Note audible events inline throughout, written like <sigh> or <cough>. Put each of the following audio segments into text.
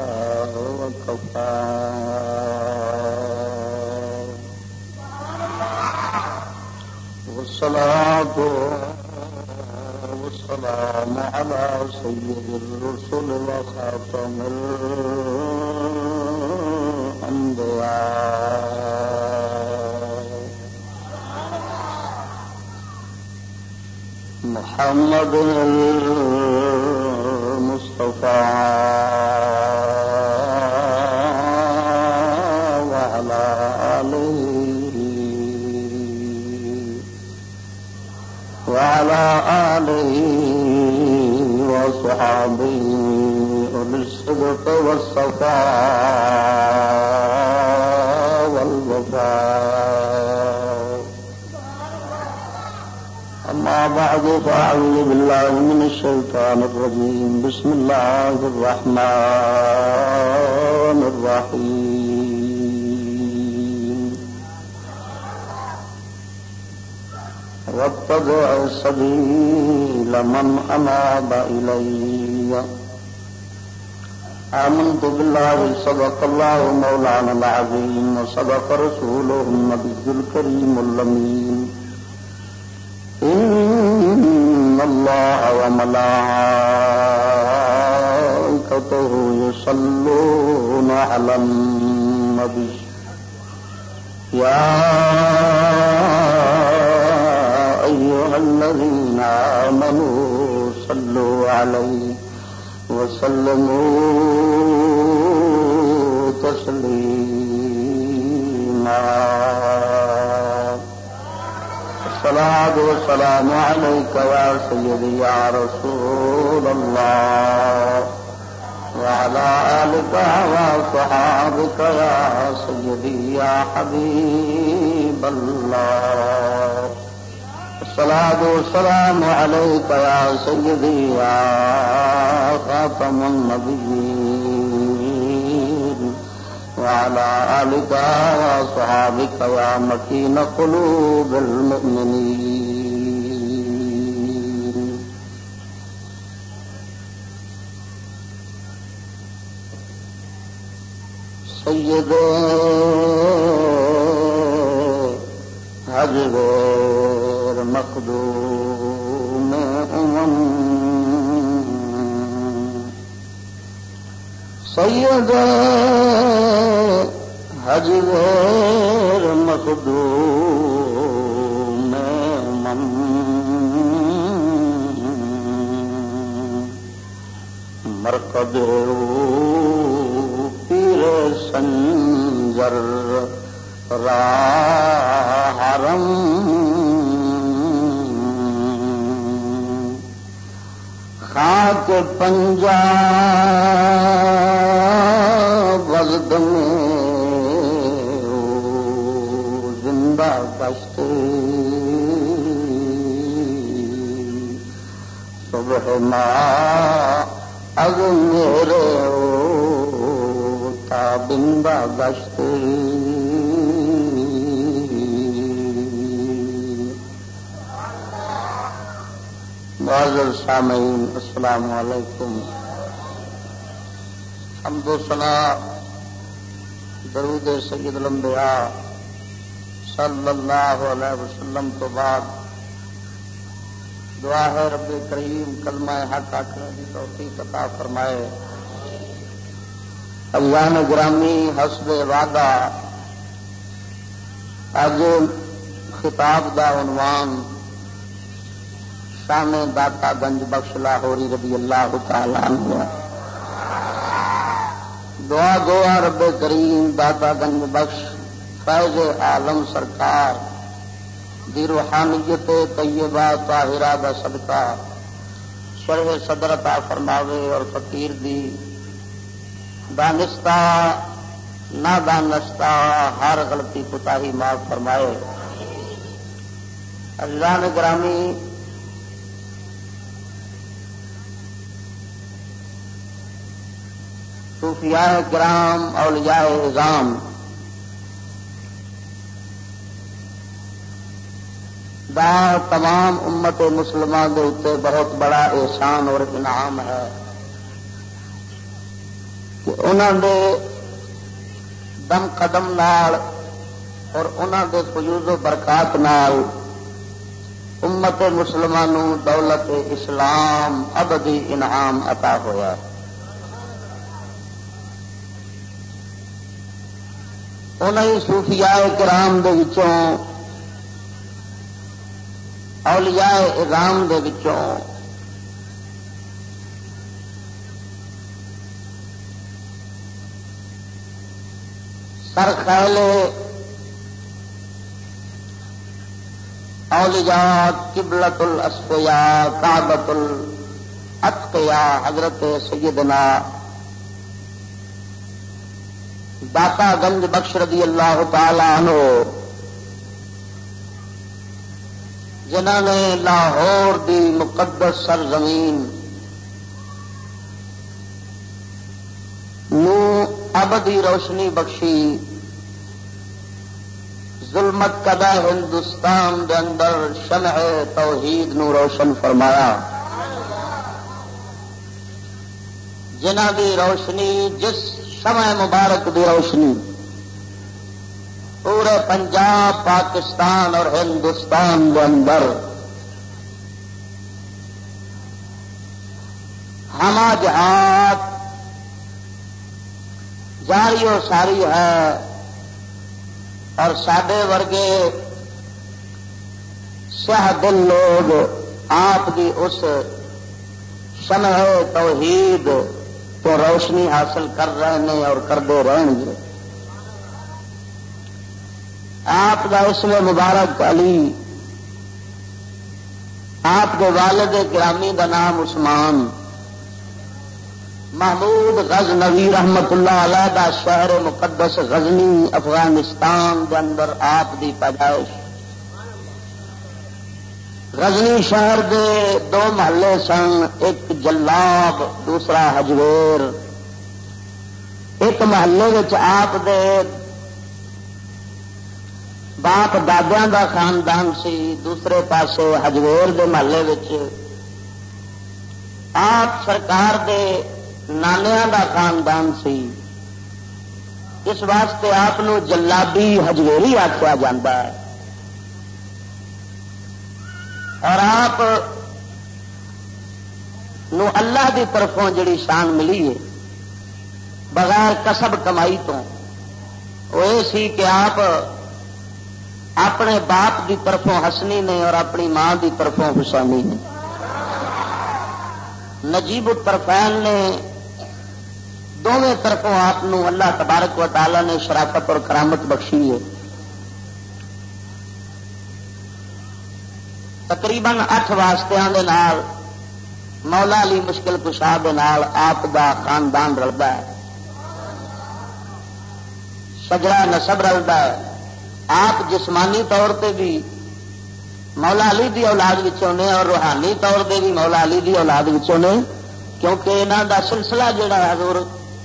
الله وكفى والصلاة والسلام على سيد الرسل وخاتم محمد المصطفى وعلى آله وعلى آله وصحابه أولي الصدق والصفاء. فأعوذ بالله من الشيطان الرجيم. بسم الله الرحمن الرحيم. واتبع سبيل من أناب إلي. آمنت بالله، صدق الله مولانا العظيم، وصدق رسوله النبي الكريم اللمين وملائكته يصلون على النبي يا أيها الذين آمنوا صلوا عليه وسلموا تسليما الصلاة والسلام عليك يا سيدي يا رسول الله وعلى آلك وصحابك يا سيدي يا حبيب الله. الصلاة والسلام عليك يا سيدي يا خاتم النبيين. وعلى آلك وصحابك يا مكين قلوب المؤمنين. سيدا غير مقدوم أمم سيدا غير مقدوم أمم مرقد مرکز پیر حرم خاک پنجاب وزد میں او زندہ کشت صبح ما از میرے او تابندہ گشت معذر سامعین السلام علیکم حمد و سنا درود سید الانبیاء صلی اللہ علیہ وسلم تو بعد دعا ہے رب کریم کلمہ حق آخر کی توفیق عطا فرمائے ابان گرامی حسب وعدہ اج خطاب دا عنوان شان داتا گنج بخش لاہوری رضی اللہ تعالی عنہ۔ دعا دعا رب کریم داتا گنج بخش فیض عالم سرکار، دی روحانیت طیبہ طاہرہ دا صدقہ، شرح صدر عطا فرماوے اور فقیر دی دانستہ نہ دانستہ ہر غلطی کوتاہی معاف فرمائے۔ عزیزان گرامی، صوفیاء گرام اولیاء نظام کا تمام امت مسلمان کے اتنے بہت بڑا احسان اور انعام ہے۔ کہ انہوں نے دم قدم نال اور انہوں دے فیوز و برکات نال امت مسلمانوں دولت اسلام ابدی انعام عطا ہوا انہیں صوفیاء کرام دے وچوں، اولیاء ارام دے وچوں سر خیلے اولیاء قبلت الاسفیاء کعبت الاتقیاء حضرت سیدنا داتا گنج بخش رضی اللہ تعالی عنہ۔ جنہ نے لاہور دی مقدس سرزمین نو ابدی روشنی بخشی۔ ظلمت کدا ہندوستان دے اندر شمع توحید نو روشن فرمایا۔ جنہ دی روشنی، جس شمع مبارک دی روشنی۔ پورے پنجاب، پاکستان اور ہندوستان کے اندر۔ ہما جہاد جاری و ساری ہے اور سڈے ورگے سہ دل لوگ آپ کی اس شمع توحید تو روشنی حاصل کر رہے ہیں اور کرتے رہن گے۔ آپ کا اس میں مبارک علی، آپ کے والد گرامی کا نام عثمان محمود غزنوی رحمت اللہ علیہ دا شہر مقدس غزنی افغانستان کے اندر آپ دی پیدائش۔ غزنی شہر دے دو محلے سن، ایک جلاب، دوسرا ہجویر۔ ایک محلے آپ دے باپ دادیا دا خاندان سی، دوسرے پاسے ہجویر دے محلے آپ سرکار دے نانیا دا خاندان سی۔ اس واسطے آپ جلابی ہجویری آخیا جا اور آپ نو اللہ دی طرفوں جڑی شان ملی ہے، بغیر کسب کمائی تو۔ وہ یہ سی کہ آپ اپنے باپ دی طرفوں ہسنی نے اور اپنی ماں دی طرفوں حسینی نے۔ نجیب الطرفین نے دونوں طرفوں آپ اللہ تبارک و تعالی نے شرافت اور کرامت بخشی ہے۔ تقریباً اٹھ واسطے مولا علی مشکل کشا آپ دا خاندان رلتا ہے۔ سجڑا نسب رلتا ہے۔ آپ جسمانی طور پہ بھی مولا علی دی اولاد نے اور روحانی طور پہ بھی مولا علی دی اولاد نے کیونکہ یہاں دا سلسلہ جڑا ہے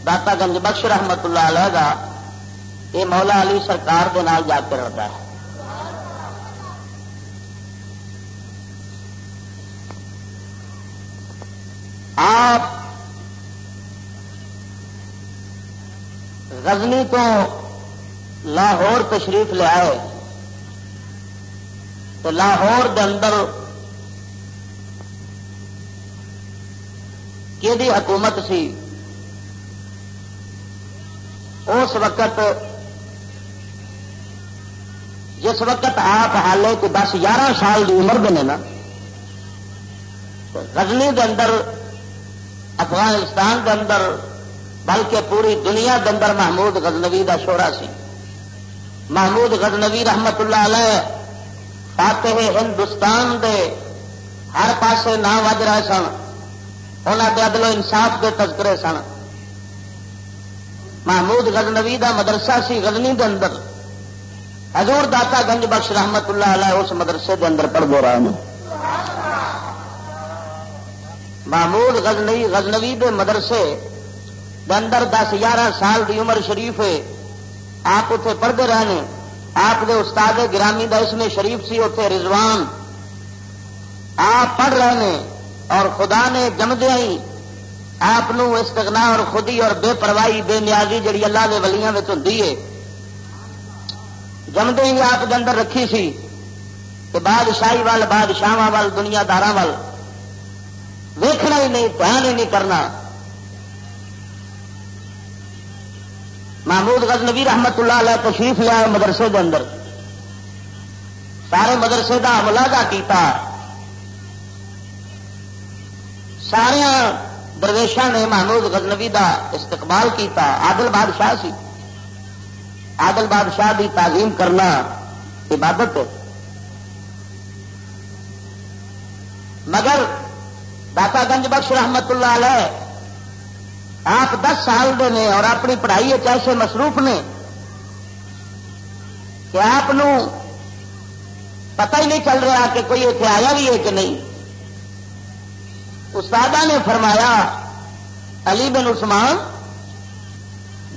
داتا گنج بخش رحمت اللہ علیہ کا یہ مولا علی سرکار کے نال جا کے رہتا ہے۔ آپ غزنی تو لاہور تشریف لے آئے، تو لاہور دے اندر کہ حکومت سی؟ اس وقت جس وقت آپ حالے کہ دس گیارہ سال کی عمر بنے نا، غزنی دے اندر، افغانستان دے اندر، بلکہ پوری دنیا دے اندر محمود غزنوی دا شورا سی۔ محمود غزنوی رحمت اللہ علیہ فاتح ہندوستان دے ہر پاسے نام وج رہے سن انہوں دے عدل و انصاف کے تذکرے سن۔ محمود غزنوی دا مدرسہ سی غزنی دے اندر۔ حضور داتا گنج بخش رحمت اللہ علیہ اس مدرسے دے اندر پڑھ دو رہا ہوں۔ محمود غزنوی غزنوی دے مدرسے دے اندر دس گیارہ سال دی عمر شریف ہے۔ آپ اتنے پڑھتے رہے آپ دے استاد گرامی دا اس میں شریف سی اتنے رضوان۔ آپ پڑھ رہے ہیں اور خدا نے جمدیا ہی آپ استغنا اور خودی اور بے پرواہی، بے نیازی جڑی اللہ کے ولیاں ہوں جمدے ہی آپ کے اندر رکھی سی کہ بادشاہی وال بادشاہ وال دنیا دار وال۔ ویکھنا ہی نہیں، دھیان ہی نہیں کرنا۔ محمود غزنوی رحمت اللہ علیہ تشریف لیا مدرسے کے اندر۔ سارے مدرسے کا ملاحظہ کیتا۔ سارا درویشا نے محمود غزنوی دا استقبال کیتا، عادل بادشاہ سی۔ عادل بادشاہ دی تعلیم کرنا عبادت مگر داتا گنج بخش رحمت اللہ علیہ، آپ دس سال دے نے اور اپنی پڑھائی ایسے مصروف نے کہ آپ پتہ ہی نہیں چل رہا کہ کوئی اتنے آیا بھی ہے کہ نہیں۔ استاد نے فرمایا، علی بن عثمان،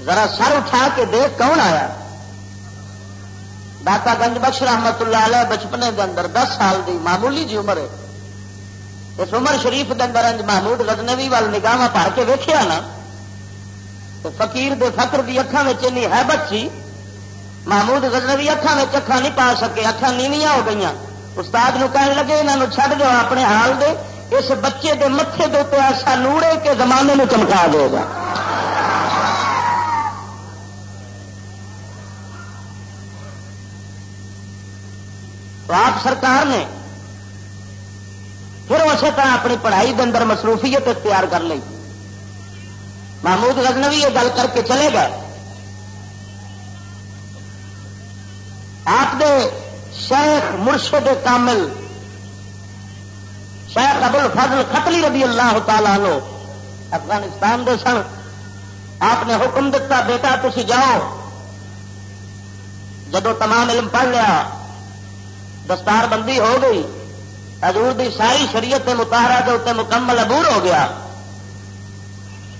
ذرا سر اٹھا کے دیکھ کون آیا؟ داتا گنج بخش رحمت اللہ علیہ بچپنے کے اندر دس سال دی معمولی جی عمر ہے۔ اس عمر شریف کے اندر محمود گزنوی وال نگاہ پڑھ کے ویکیا نا، تو فقیر دے فکر کی اکھان میں حیبت سی، محمود گزنوی اکھان اکھان نہیں پا سکے اکھان نیویاں ہو گئی استاد نو کہنے لگے یہاں چھڈ دو اپنے حال دے۔ اس بچے دے متے دے ایسا نوڑے کے زمانے میں چمکا دے گا۔ تو آپ سرکار نے پھر اسی طرح اپنی پڑھائی کے اندر مصروفیت اختیار کر لی۔ محمود غزنوی یہ گل کر کے چلے گئے۔ آپ دے شیخ مرشد کامل شیخ ابل فضل قتلی رضی اللہ تعالیٰ لو افغانستان دے سن، آپ نے حکم دیتا بیٹا تھی جاؤ۔ جدو تمام علم پڑھ لیا، دستار بندی ہو گئی۔ حضور دی ساری شریعت متحرہ کے اتنے مکمل عبور ہو گیا۔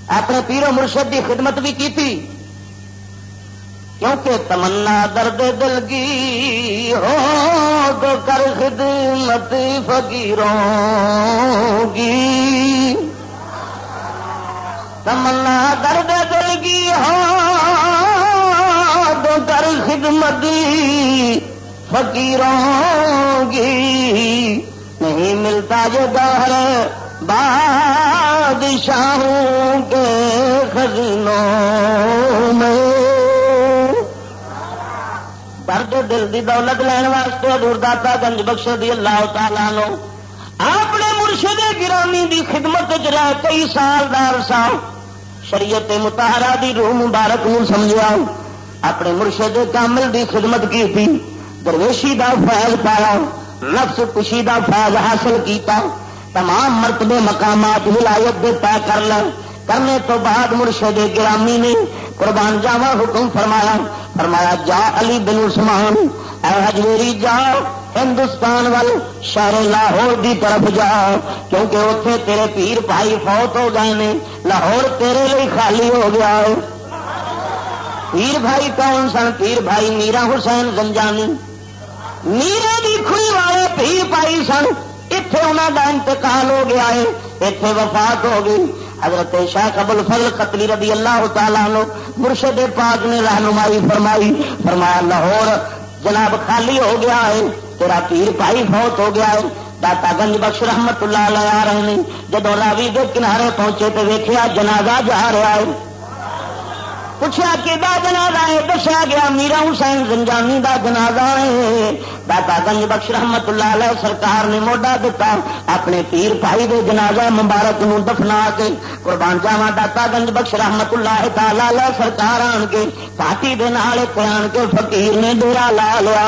اپنے پیرو مرشد کی خدمت بھی کی تھی کیونکہ تمنا درد دل کی ہو تو کر خدمت فقیروں گی تمنا درد دل کی ہو تو کر خدمت فقیروں گی نہیں ملتا جو دہر بادشاہوں کے خزنوں میں۔ گھر درد دل دی دولت لین واسطے دور داتا گنج بخش دی اللہ تعالیٰ نو، اپنے مرشد گرامی دی خدمت رہ کئی سال دار سا شریعت متحرہ دی روح مبارک نو سمجھا اپنے مرشد کامل دی خدمت کی تھی درویشی دا فیض پایا، نفس کشی دا فیض حاصل کیتا، تمام مرتبے مقامات ولایت دے طے کر لیں کرنے تو بعد مرشد گرامی نے قربان جاوا حکم فرمایا فرمایا، جا علی بن عثمان، اے حجویری جا، ہندوستان وال شہر لاہور دی طرف جا، کیونکہ اتنے تیرے پیر بھائی فوت ہو گئے نے، لاہور تیرے لیے خالی ہو گیا ہے. پیر بھائی کون سن؟ پیر بھائی میرا حسین گنجانی۔ میرے دی کھوئی والے پیر پائی سن اتے انہوں کا انتقال ہو گیا ہے اتے وفات ہو گئی۔ حضرت شاہ قبل فضل قتلی رضی اللہ تعالیٰ نو مرشد پاک نے رہنمائی فرمائی، فرمایا، لاہور جناب خالی ہو گیا ہے، تیرا پیر بھائی فوت ہو گیا ہے۔ داتا گنج بخش رحمت اللہ علیہ آ رہے ہیں۔ جب راوی کے کنارے پہنچے تو ویخیا جنازہ جا رہا ہے۔ پوچھا کہ جنازہ ہے؟ دسیا گیا، میرا حسین زنجانی دا جنازہ ہے۔ داتا گنج بخش رحمت اللہ علیہ سرکار نے موڈا دتا، اپنے پیر بھائی دے جنازہ مبارک نو دفنا کے قربان جاوا داتا گنج بخش رحمت اللہ تعالی علیہ سرکار آن کے پارٹی دے نال آن کے فقیر نے ڈیرا لا لیا۔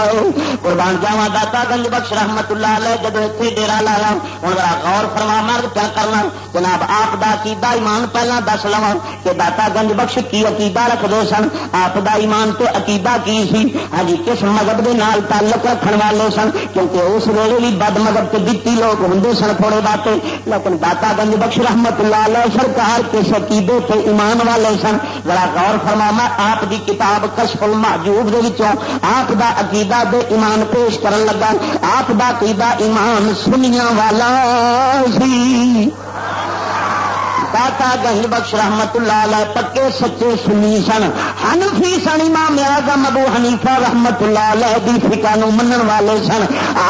قربان جاوا داتا گنج بخش رحمت اللہ علیہ جب اتنے ڈیرا لا لا ہوں ذرا غور فرما، مرد کیا کرنا؟ جناب، آپ دا عقیدہ ایمان پہلا دس لوا کہ داتا گنج بخش کی عقیدہ رکھتے سن؟ آپ دا ایمان تو عقیدہ کی سی؟ ہاں جی کس مذہب دے نال تعلق رکھ رکھنے والے سن، کیونکہ اس ویلے بھی بد مذہب کے دتی لوگ ہوں سن تھوڑے باتیں لیکن داتا گنج بخش رحمت اللہ علیہ سرکار کے عقیدے تھے ایمان والے سن۔ بڑا غور فرما آپ دی کتاب کشف المحجوب دے وچوں آپ دا عقیدہ دے ایمان پیش کرن لگا۔ آپ دا عقیدہ ایمان سنیا والا سی۔ داتا گنج بخش رحمت اللہ علیہ، پکے سچے سنی سن۔ ہنفی سن امام اعظم ابو حنیفہ رحمت اللہ علیہ دی فکا نو منن والے سن۔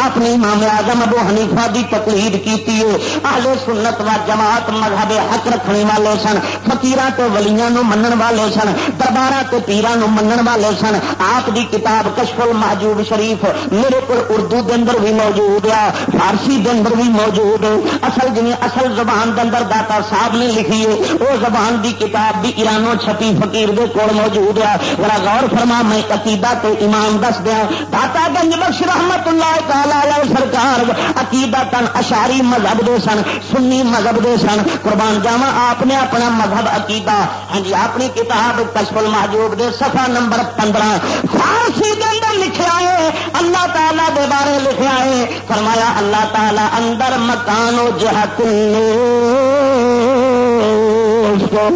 آپ نے امام اعظم ابو حنیفہ دی تقلید کیتی ہے۔ اہل سنت و جماعت مذہب حق رکھنے والے سن۔ فقیراں تے ولیاں نو منن والے سن۔ درباراں تے پیراں نو منن والے سن۔ آپ دی کتاب کشف المحجوب شریف میرے کو اردو دے اندر بھی موجود ہے، فارسی دے اندر بھی موجود ہے۔ اصل جنہیں اصل زبان دے اندر داتا صاحب نے لکھی ہے۔ وہ زبان دی کتاب بھی ایرانوں چھپی فقیر دے کول موجود ہے۔ بڑا غور فرما، میں عقیدہ تے ایمان دس دیا داتا گنج بخش رحمت اللہ تعالی سرکار، عقیدہ تن اشاری مذہب دے سن، سنی مذہب دے سن۔ قربان جاوا آپ نے اپنا مذہب عقیدہ ہاں جی اپنی کتاب کشف المحجوب دے صفحہ نمبر پندرہ فارسی کے اندر لکھا ہے اللہ تعالی دے بارے لکھا ہے فرمایا، اللہ تعالی اندر مکان و جہت کو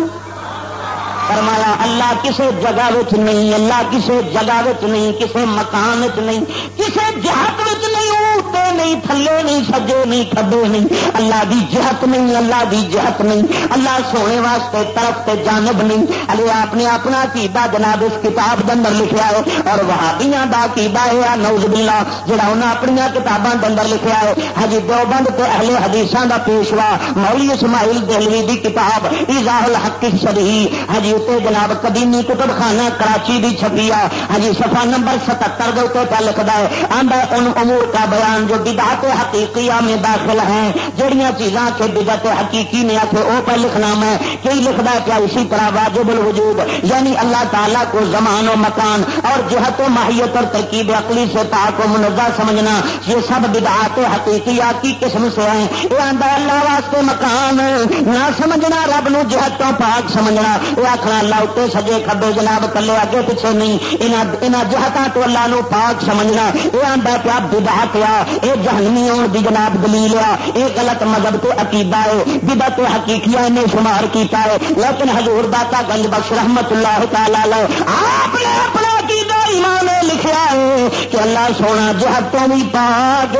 فرمایا، اللہ کسی جگہ نہیں، اللہ کسی جگہ نہیں، کسی مکان نہیں، کسی جہت نہیں اٹھتے نہیں تھلے نہیں سجے نہیں کھبے نہیں۔ اللہ دی جہت نہیں، اللہ دی جہت نہیں۔ اللہ سونے واسطے طرف تے جانب نہیں۔ ارے آپ نے اپنا کیدا جناب اس کتاب کے اندر لکھا ہے اور وہابیاں دا کیدا ہے نوز بلا جڑا انہیں اپنی کتابوں کے اندر لکھا ہے۔ ہجی دو بند تے اہل حدیثوں دا پیشوا، مولی اسماعیل دہلوی دی کتاب، ایزاہ الحق شریح ہجی اتنے جناب قدیمی کتب خانہ کراچی دی چھپیا ہاں جی سفا نمبر ستر کے اتنے پہ لکھتا ہے آدھا ان امور کا بیان جو بدعت حقیقیہ میں داخل ہیں جہیا چیزاں کے بدعت حقیقی نے آتے وہ پہ لکھنا میں کئی لکھتا کیا اسی طرح واجب الوجود؟ یعنی اللہ تعالیٰ کو زمان و مکان اور جہت و ماہیت اور ترکیب عقلی سے پاک و منزہ سمجھنا، یہ سب بدعات حقیقیہ کی قسم سے ہیں۔ یہ آدھا اللہ واسطے مکان۔ نہ سمجھنا رب نو جہتوں پاک سمجھنا۔ یہ آخنا اللہ اتنے سجے کبے جناب کلے اگے پیچھے نہیں۔ یہاں جہتوں تو اللہ نو پاک سمجھنا۔ یہ آتا پیا بدا پیا یہ جہنمی آن کی جناب دلیل آ یہ غلط مذہب تو عقیدہ ہے بدا تو حقیقی نے شمار کیتا ہے۔ لیکن حضور داتا گنج بخش رحمت اللہ تعالی آپ نے اپنا عقیدہ ایمان لکھا ہے کہ اللہ سونا جہتوں بھی پاک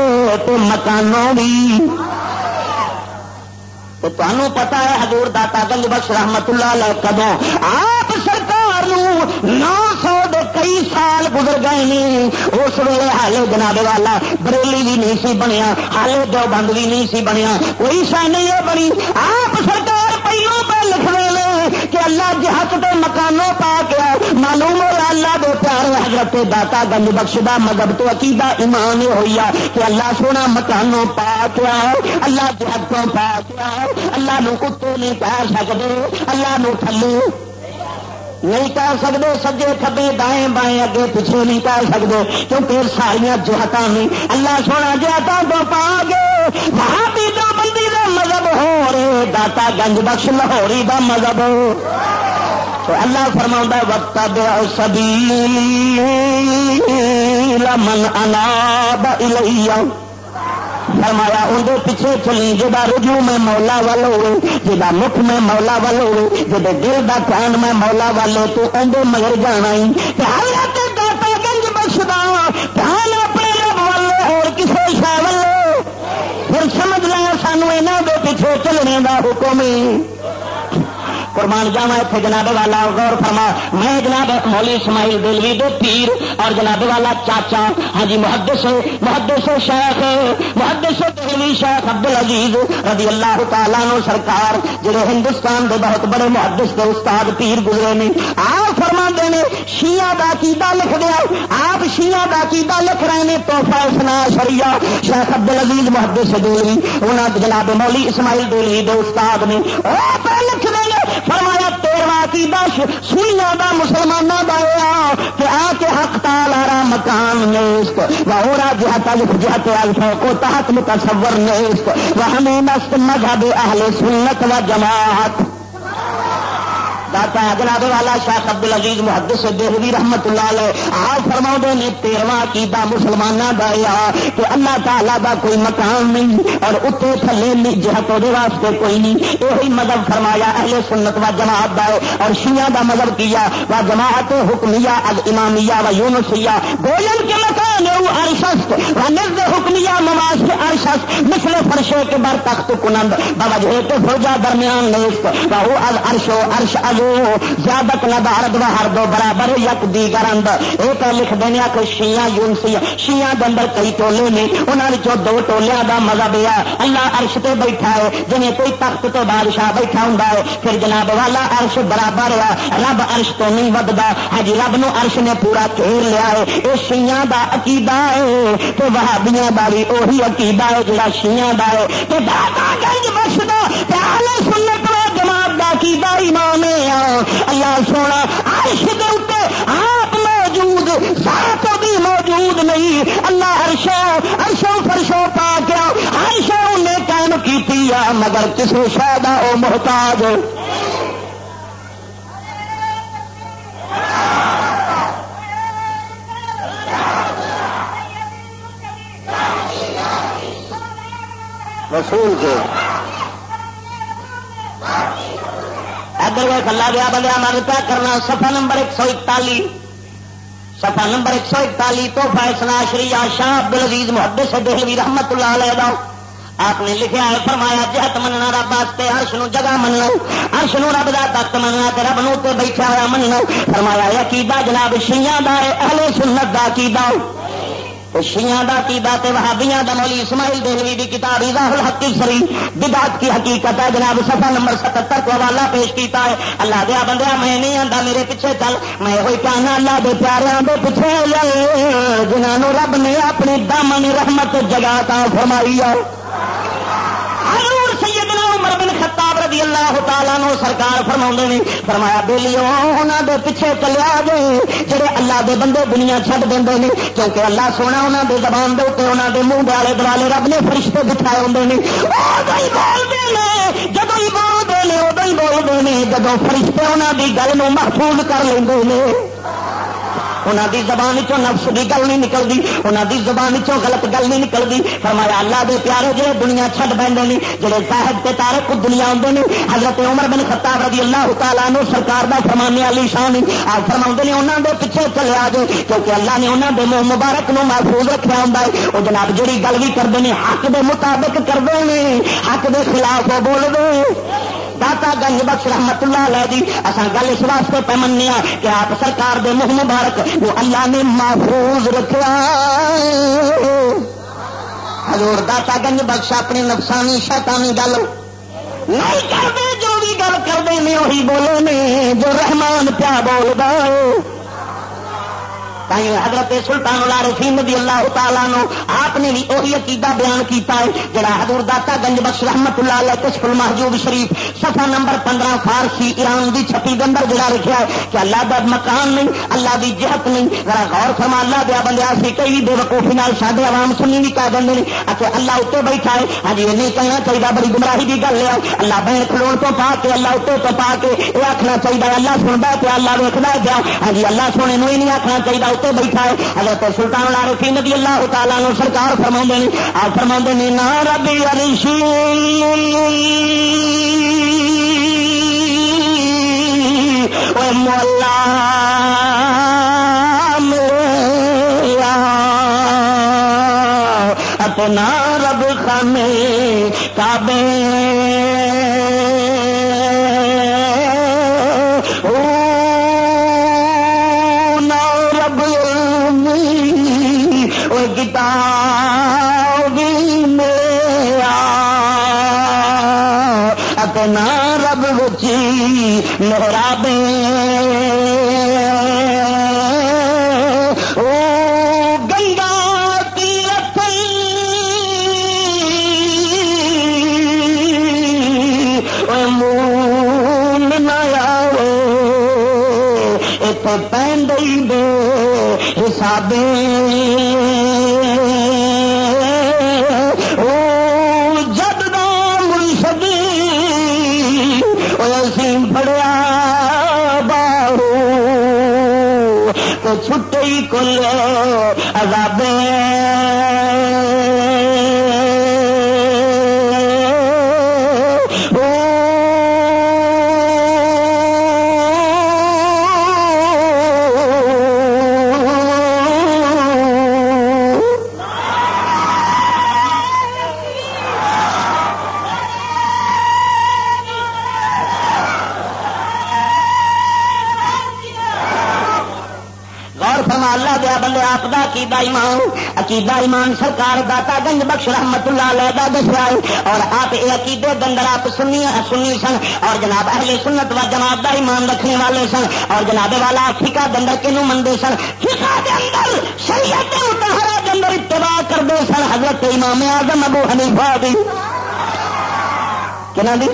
تو مکانوں بھی۔ تو تمہوں پتا ہے حضور داتا گنج بخش رحمت اللہ علیہ کدو آپ سرکار نو سو کئی سال گزر گئے نہیں اس ویلے ہالے جناب والا بریلی بھی نہیں سی بنیا ہالے دو بند بھی نہیں سی بنیا، کوئی شہ نہیں ہے بنی آپ سرکار پہلو پہ لکھ رہے کہ اللہ جہت دے مکانوں پا کے معلوم ہو اللہ دے پیارے حضرت داتا گنج بخش دا مذہب تو عقیدہ ایمان یہ ہوئی کہ اللہ سونا مکانوں پا کے اللہ جہتوں پا کے اللہ نو کتے نہیں کہہ سکتے، اللہ نو تھلے نہیں کہہ سکتے سجے کبے دائیں بائیں اگے پیچھے نہیں کہہ سکتے کیونکہ ساریا جہت نہیں۔ اللہ سونا جہتوں تو پا گے وہاں بھی دو بندی کا مذہب ہو رہے داتا گنج بخش لاہوری کا مذہب۔ تو اللہ فرما وقت سبھی من اناب الیہ فرمایا اندر پیچھے چلی جا رجوع میں مولا وال ہو جا مکھ میں مولا وال ہو جب دل کا کان میں مولا والے تو اندر مگر جانا ہی۔ داتا گنج بخشدا دھیان اپنے رب والے اور کسی شاہ والے پھر سمجھ لیا سانو یہاں کے پیچھے چلنے کا حکم قربان جاوا اتنے جناب والا غور فرما میں جناب مولی اسماعیل دلوی دو پیر اور جناب والا چاچا ہاں جی محدث محدث شیخ، محدث دہلی شیخ عبد العزیز رضی اللہ تعالیٰ نو سرکار، جڑے ہندوستان دے بہت بڑے محدث کے استاد پیر گزرے نے۔ آپ فرما نے، شیعہ دا کیدا لکھ دیا آپ شیعہ دا کیدا لکھ رہے ہیں توحفہ اسنا شریعہ۔ شیخ عبد العزیز محدث دلوی انہوں جناب مولی اسماعیل دلوی دو استاد نے۔ وہ لکھ دے فرمایا تیروا کی دش سنیا دا، مسلمانوں کا کہ آ کے حق تالارا مکان نیست، وہ جہت جہت الفا کو تحت متصور نیست، وہ ہمیں مست مذہب اہل سنت و جماعت داتا جناب والا شاہ عبد العزیز محدث دہلوی رحمت اللہ علیہ آج فرما نے تیرواں عقیدہ مسلمانوں کا یہ کہ اللہ تعالیٰ دا کوئی مکان نہیں اور اتنے تھلے جہت وہ واسطے کوئی نہیں۔ یہی مذہب فرمایا اہل سنت و جماعت دا ہے اور شیعہ دا مذہب کیا؟ و جماعت حکمیہ از امامیہ و یونسیہ۔ بولن کے مکان ارشست و نزد حکمیہ مواز کے ارشست مثل فرشے کے بر تخت کنند. بوجہ جی، کے فوجا درمیان نیست. وہ از ارشو ارش از زیادت نہ بارد و ہر دو برابر یک دیگر اند ایک لکھ دینا کہ شیاں یونسی. شیاں اندر کئی ٹولے نے. انہوں نے دو ٹولیا کا مذہب ہے، اللہ عرش تے بیٹھا ہے. جنہیں کوئی تخت تو بادشاہ بیٹھا ہوں پھر جناب والا عرش برابر ہے. رب عرش تو نہیں ودتا ہاں جی رب نو عرش نے پورا گھیر لیا ہے. یہ شیاں دا عقیدہ عقیدہ ہے۔ تو وہابیاں کا بھی وہی عقیدہ ہے جڑا شیاں دا ہے۔ تو دادا گنج مسجد بخش دو سنت جماعت دا عقیدہ ایمان اللہ سونا، عرش دے اتنے آپ موجود سات بھی موجود نہیں۔ اللہ ارشو ارشو فرشو پا کے کیا ارشو نے کام کی مگر کسی شاید وہ محتاج۔ ہے رسول کے ادھر وہ کلا گیا، بندہ من کیا کرنا سفا نمبر ایک سو اکتالی۔ سفا نمبر ایک سو اکتالی تو فیصلہ شری شاہ عبد العزیز محبت سے دہلوی رحمت اللہ علیہ دا۔ آپ نے لکھا ہے فرمایا، جہت مننا رب واسطے ہرش نو جگہ منو۔ ہرش نو رب دا تخت مننا تے رب نو تے بیٹھا ہوا منو۔ فرمایا عقیدہ جناب شیاں دا اہل سنت دا عقیدہ۔ شیاں دا کی بات وہابیاں دا مولی اسماعیل دہلوی دی کتاب ایزاہ الحق سری بدعت کی حقیقت ہے۔ جناب صفحہ نمبر ستر کو حوالہ پیش کیتا ہے۔ اللہ دیا بندیا میں نہیں آندا، میرے پیچھے چل۔ میں ہوئی کہنا، اللہ دے پیاریاں دے پیچھے جنہوں رب نے اپنی دامن رحمت جگہ تا فرمائی ہے۔ رضی اللہ تعالیٰ نو سرکار فرما نے، فرمایا بےلی انہوں دے پیچھے چلیا جائے جڑے اللہ دے بندے دنیا چڈ دیں کیونکہ اللہ سونا انہوں دے زبان دے اتنے انہوں دے منہ والے دوالے رب نے فرشتے بٹھائے ہوں بولتے ہیں جب ہی بولتے ہیں ادو ہی بولتے ہیں جب فرشتے انہوں کی گل محفوظ کر لیں انہوں دی زبان چو نفس کی گل نہیں نکلتی انہوں دی زبان چو غلط گل نہیں نکلتی فرمایا، اللہ دے پیارے جڑے دنیا چھڈ بہتے ہیں جڑے صاحب کے تارے کو دنیا آتے ہیں حضرت عمر بن خطاب رضی اللہ تعالیٰ نو سرکار دا فرمانے والی شان آپ فرما نے انہوں دے پیچھے چلے آ جائے کیونکہ اللہ نے انہوں دے منہ مبارک نو محفوظ رکھا ہوں وہ جناب، جڑی گل بھی کرتے ہیں حق دے مطابق کرتے ہیں حق دے خلاف بول دے داتا گنج بخش رحمت اللہ علیہ جی اصا گل اس واسطے پہ منیا کہ آپ سرکار دے منہ مبارک، وہ اللہ نے محفوظ رکھا حضور داتا گنج بخش اپنی نفسانی، شیطانی گل۔ نہیں کرتے جو بھی گل کرتے ہیں وہی بولے نے۔ جو رحمان پیا بولتا حضرت سلطان العارفین رضی اللہ تعالیٰ نو آپ نے بھی وہی عقیدہ بیان کیتا ہے، جڑا حضور داتا گنج بخش رحمت اللہ علیہ کشف المحجوب شریف صفحہ نمبر پندرہ فارسی ایران دی چھپی گندر جڑا لکھا ہے کہ اللہ دا مکان نہیں، اللہ دی جہت نہیں، ذرا غور فرما، اللہ دیا بندیا سی کئی بے وقوفی نال ساڈے عوام سنی بھی کہہ دیں اچھا اللہ اتنے بیٹھا ہے۔ ہاں جی نہیں کہنا چاہیے بڑی گمراہی کی گل ہے۔ اللہ بہن کھلو تو پا کے، اللہ اتنے تو پا کے یہ آخنا چاہیے اللہ سنتا ہے پیا اللہ ویکد پیا ہاں جی اللہ سونے نہیں آخنا چاہیے اتنے بیٹھا ہے حضرت سلطان العارفی نبی اللہ تعالیٰ نو سرکار فرما نے آپ فرما نے نا ربی عرشی مولا اپنا رب خانے کعبے محرابیں ایمان، عقیدہ ایمان سرکار داتا گنج بخش رحمت اللہ علیہ دسیا اور آپ یہ عقیدے دندر آپ سنی سنی سن۔ اور جناب اہل سنت و جناب دا ایمان رکھنے والے سن۔ اور جناب والا فکا دندر کنو منگے سن۔ فکا دے اندر شریعت متحرہ دندر اتباع کرتے سن۔ حضرت امام اعظم ابو حنیفہ دی۔ کنا دی؟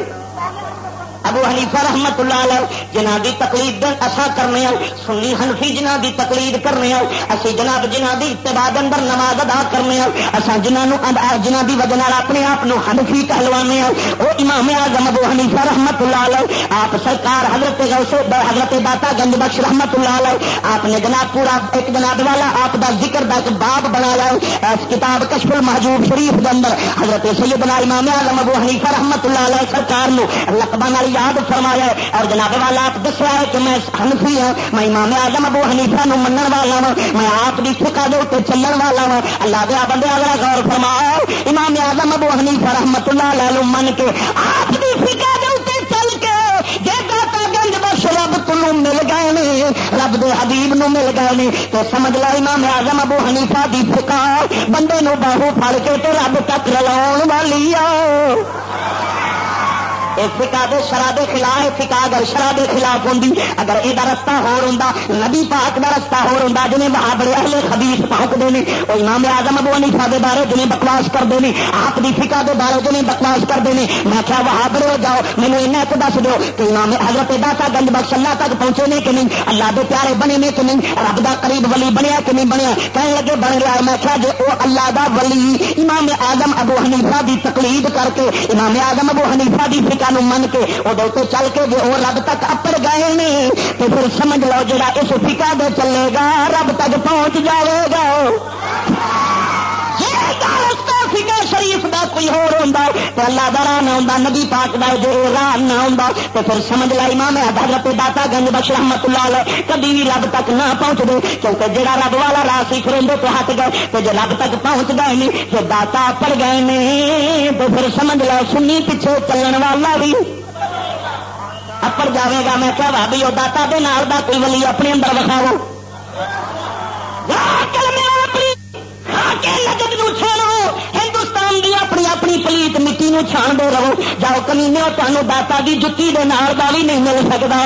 ابو حنیفہ رحمت اللہ علیہ۔ جنہ دی تقلید اصا کرنے سنی حنفی جنہ دی تقلید کرنے اسی جناب جنہ دی اتباع اندر نماز ادا کرنے اسا جنہوں جنہ دی وجہ اپنے آپ حنفی کہلوانے وہ امام اعظم ابو حنیفہ رحمت اللہ علیہ، آپ سرکار حضرت غوث حضرت داتا گنج بخش رحمت اللہ علیہ، آپ نے جناب پورا ایک جناب والا آپ دا ذکر دا ایک باب بنا لیا اس کتاب کشف المحجوب شریف دے اندر حضرت سیدنا امام اعظم ابو حنیفہ رحمت اللہ علیہ سرکار نو لقبہ یاد فرمایا اور جناب والا آپ دسیا ہے کہ میں حنفی ہوں، میں امام اعظم ابو حنیفہ نو منن والا ہوں، میں آپ کی فکا دے اتنے چلن والا ہوں۔ اللہ دیا بندے اگلا غور فرماؤ، امام اعظم ابو حنیفہ رحمت اللہ علیہ من کے آپ کی فکا دے اتنے چل کے رب تلو مل گئے نے، رب دے حبیب نو مل گئے نے۔ تو سمجھ لا امام اعظم ابو حنیفہ دی فکا بندے نو باہو پھڑ کے تو رب تک رلاؤ والی آ۔ فکا دے شراب خلاف فکا اگر شراب خلاف ہوں اگر یہ رستہ ہو نبی پاک کا رستہ ہو جنہیں وہاں بڑے اہل خبیس پاکتے ہیں وہ امام آزم ابو نیفا کے بارے جنہیں بکواس کرتے ہیں آپ کی فکا کے بارے جنہیں بکواس کرتے ہیں میں کیا وہاں بڑے ہو جاؤ مینو ایک دس دو کہ امام حضرت داسا گنج بخش اللہ تک پہنچے نے کہ نہیں، اللہ کے پیارے بنے نے کہ نہیں، رب کا قریب ولی بنیا کہ نہیں بنیا۔ کہنے لگے بن رہا میں کیا جو وہ اللہ کا ولی امام آزم ابو حنیفہ کی تقلید کر کے، امام آزم ابو حنیفہ کی نو من کے وہ چل کے جی وہ رب تک اپر گئے نہیں تو پھر سمجھ لو جا اس فکا دے چلے گا، رب تک پہنچ جائے گا۔ شریف دا کوئی ہور ہوتا تو اللہ دا راہ نہ ہوتا نبی پاک دا جو راہ نہ ہوتا تو پھر سمجھ لا امام حضرت داتا گنج بخش رحمت اللہ علیہ، کبھی بھی رب تک نہ پہنچ دے، کیونکہ جہاں رب والا راہ سی پھر تو ہٹ گئے، تو جو رب تک پہنچ گئے نہیں تو داتا پڑ گئے نہیں تو پھر سمجھ لو سنی پیچھے چلن والا بھی۔ اپر جاوے گا میں کیا بھابی وہ داتا دے نال دا کوئی ولی اپنے اندر وکھاو ہندوستان دی اپنی اپنی پلیت مٹی نو چھان دے رہو۔ جاؤ کمی نے تمہیں داتا دی جتی دے نال دا بھی نہیں مل سکتا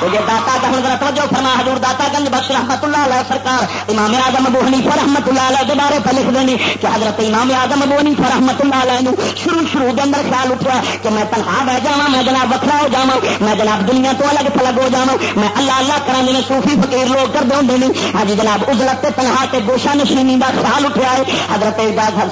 تو یہ داتا کا ہوں توجہ فرما، حضور داتا گنج بخش رحمت اللہ علیہ سرکار، امام اعظم ابو حنیفہ رحمت اللہ علیہ کے بارے پہ لکھ دیں کہ حضرت امام اعظم ابو حنیفہ رحمت اللہ علیہ شروع شروع کے اندر خیال اٹھا کہ میں تنہا بہ جا میں جناب وکرا ہو جا میں جناب دنیا تو الگ تھلگ ہو جا میں اللہ اللہ کرا جی صوفی فقیر لوگ کرتے ہوں نہیں ہاں جی جناب اجلت تنہا کے گوشا نشینی کا خیال اٹھا ہے۔ حضرت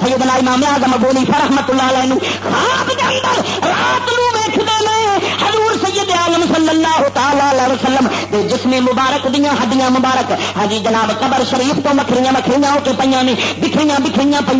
سیدنا امام اعظم ابو حنیفہ رحمت اللہ علیہ خواب کے اندر رات نو ویکھتے ہیں حضور سید عالم صلی اللہ تعالی علیہ وسلم دے جسم مبارک دیا ہڈیاں مبارک۔ ہاں جی جناب قبر شریف تو مکھریاں مکھریاں ہو کے پہ بکھریاں بکھریاں پہ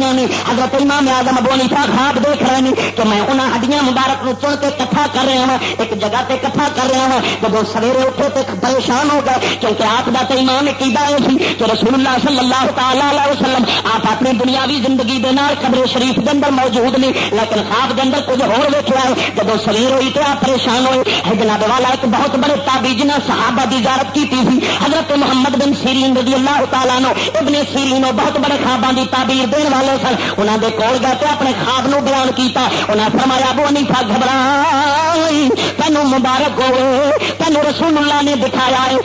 حضرت امام آدم ابو نیفا خواب دیکھ رہے ہیں کہ میں انہوں ہڈیاں مبارک نو چن کے کٹھا کر رہا ہوں ایک جگہ تے کٹھا کر رہا ہاں، ہوں جب سویرے اٹھے تو پریشان ہو گئے۔ کیونکہ آپ کا تو ایمان کی دائیں سی جی کہ رسول اللہ صلی اللہ تعالی علیہ وسلم آپ اپنی دنیاوی زندگی دے نال قبر شریف کے اندر موجود نہیں لیکن خواب کے اندر کچھ ہو ویکیا ہے۔ جب سویر ہوئی تو آپ پریشان ہوئے جناب والا ایک بہت بڑے تابی جنہ صحابہ دی زیارت کی تھی حضرت محمد بن سیرین رضی اللہ تعالیٰ نو ابن سیرین بہت بڑے خوابوں کی تعبیر دین والے سن۔ انہوں نے کول گئے تو اپنے خواب نو بیان کیتا۔ انہیں فرمایا، ابو انیفا گھبرا تینو مبارک ہوئے، تینو رسول اللہ نے دکھایا ہے۔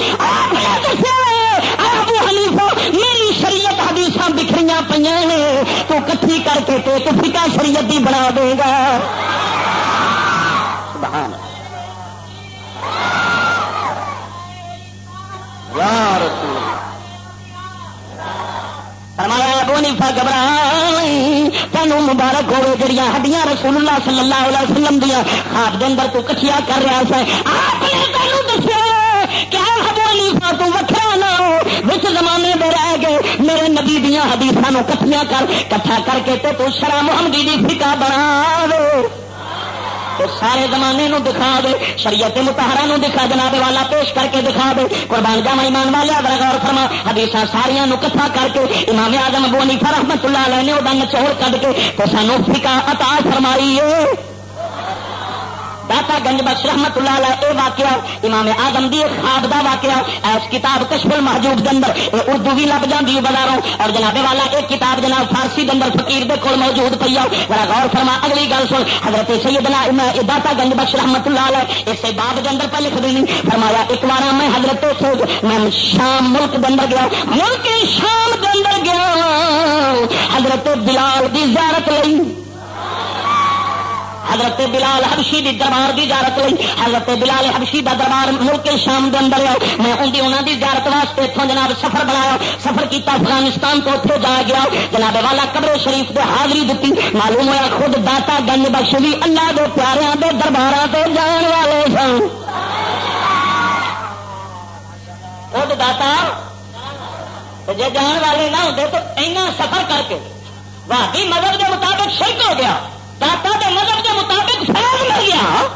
ابو حنیفہ، میری شریعت حدیث بکھری پہ تو کٹھی کر کے تو فکا شریعت ہی بنا دے گا۔ سبحان اللہ۔ فرمایا ابو نیفا گھبرا تینوں مبارک ہوئے جڑیاں ہڈیاں رسول اللہ صلی اللہ علیہ وسلم دیا خواب کے اندر تو کٹیا کر رہا سا۔ آپ نے تینوں دسیا کیا ابو نیفا تو وکرا نہ ہو۔ زمانے دے رہ گئے، میرے نبی دیا حدیث کٹھیاں کر کٹھا کر کے تو شرا محمدی دی فکا بنا دو۔ تو سارے زمانے نو دکھا دے، شریعت متحرا نو دکھا، جناب والا پیش کر کے دکھا دے۔ قربان جاوا ایمان والا غور فرما۔ حدیث ساریا کٹھا کر کے امام آدم بونی فرحمت اللہ علیہ نے وہ نچوڑ کٹ کے تو سانو فکا عطا فرمائی ہے داتا گنج بخش رحمت اللہ علیہ، اے واقعہ، امام آدم دی خواب دا واقعہ اس کتاب کشف المحجوب کے اندر اردو بھی لب جاتی بازاروں، اور جناب والا ایک کتاب جناب فارسی کے اندر فقیر دے کول موجود پی آؤ بڑا غور فرما، اگلی گل سن، حضرت سیدنا داتا گنج بخش رحمت اللہ علیہ اسے باب کے اندر پہ لکھ دینی، فرمایا، ایک بار میں حضرت میں شام ملک کے اندر گیا، ملک شام کے اندر گیا، حضرت بلال کی زیارت لئی۔ حضرت بلال حبشی دی دربار دی زیارت ہوئی حضرت بلال حبشی دا دربار ملک شام دے اندر آؤ میں اندی انہوں دی زیارت واسطے اتوں جناب سفر بنایا. سفر کیتا افغانستان تو اتنے جا گیا. جناب والا قبر شریف دے حاضری دیتی معلوم ہوا خود داتا گنج بخش بھی اللہ دے پیاریاں دے دربار سے جان والے سن. خود داتا جی جان والے نہ ہوتے تو اینا سفر کر کے واقعی مذہب کے مطابق شرک ہو گیا. داتا کے مذہب کے مطابق فیض مل گیا۔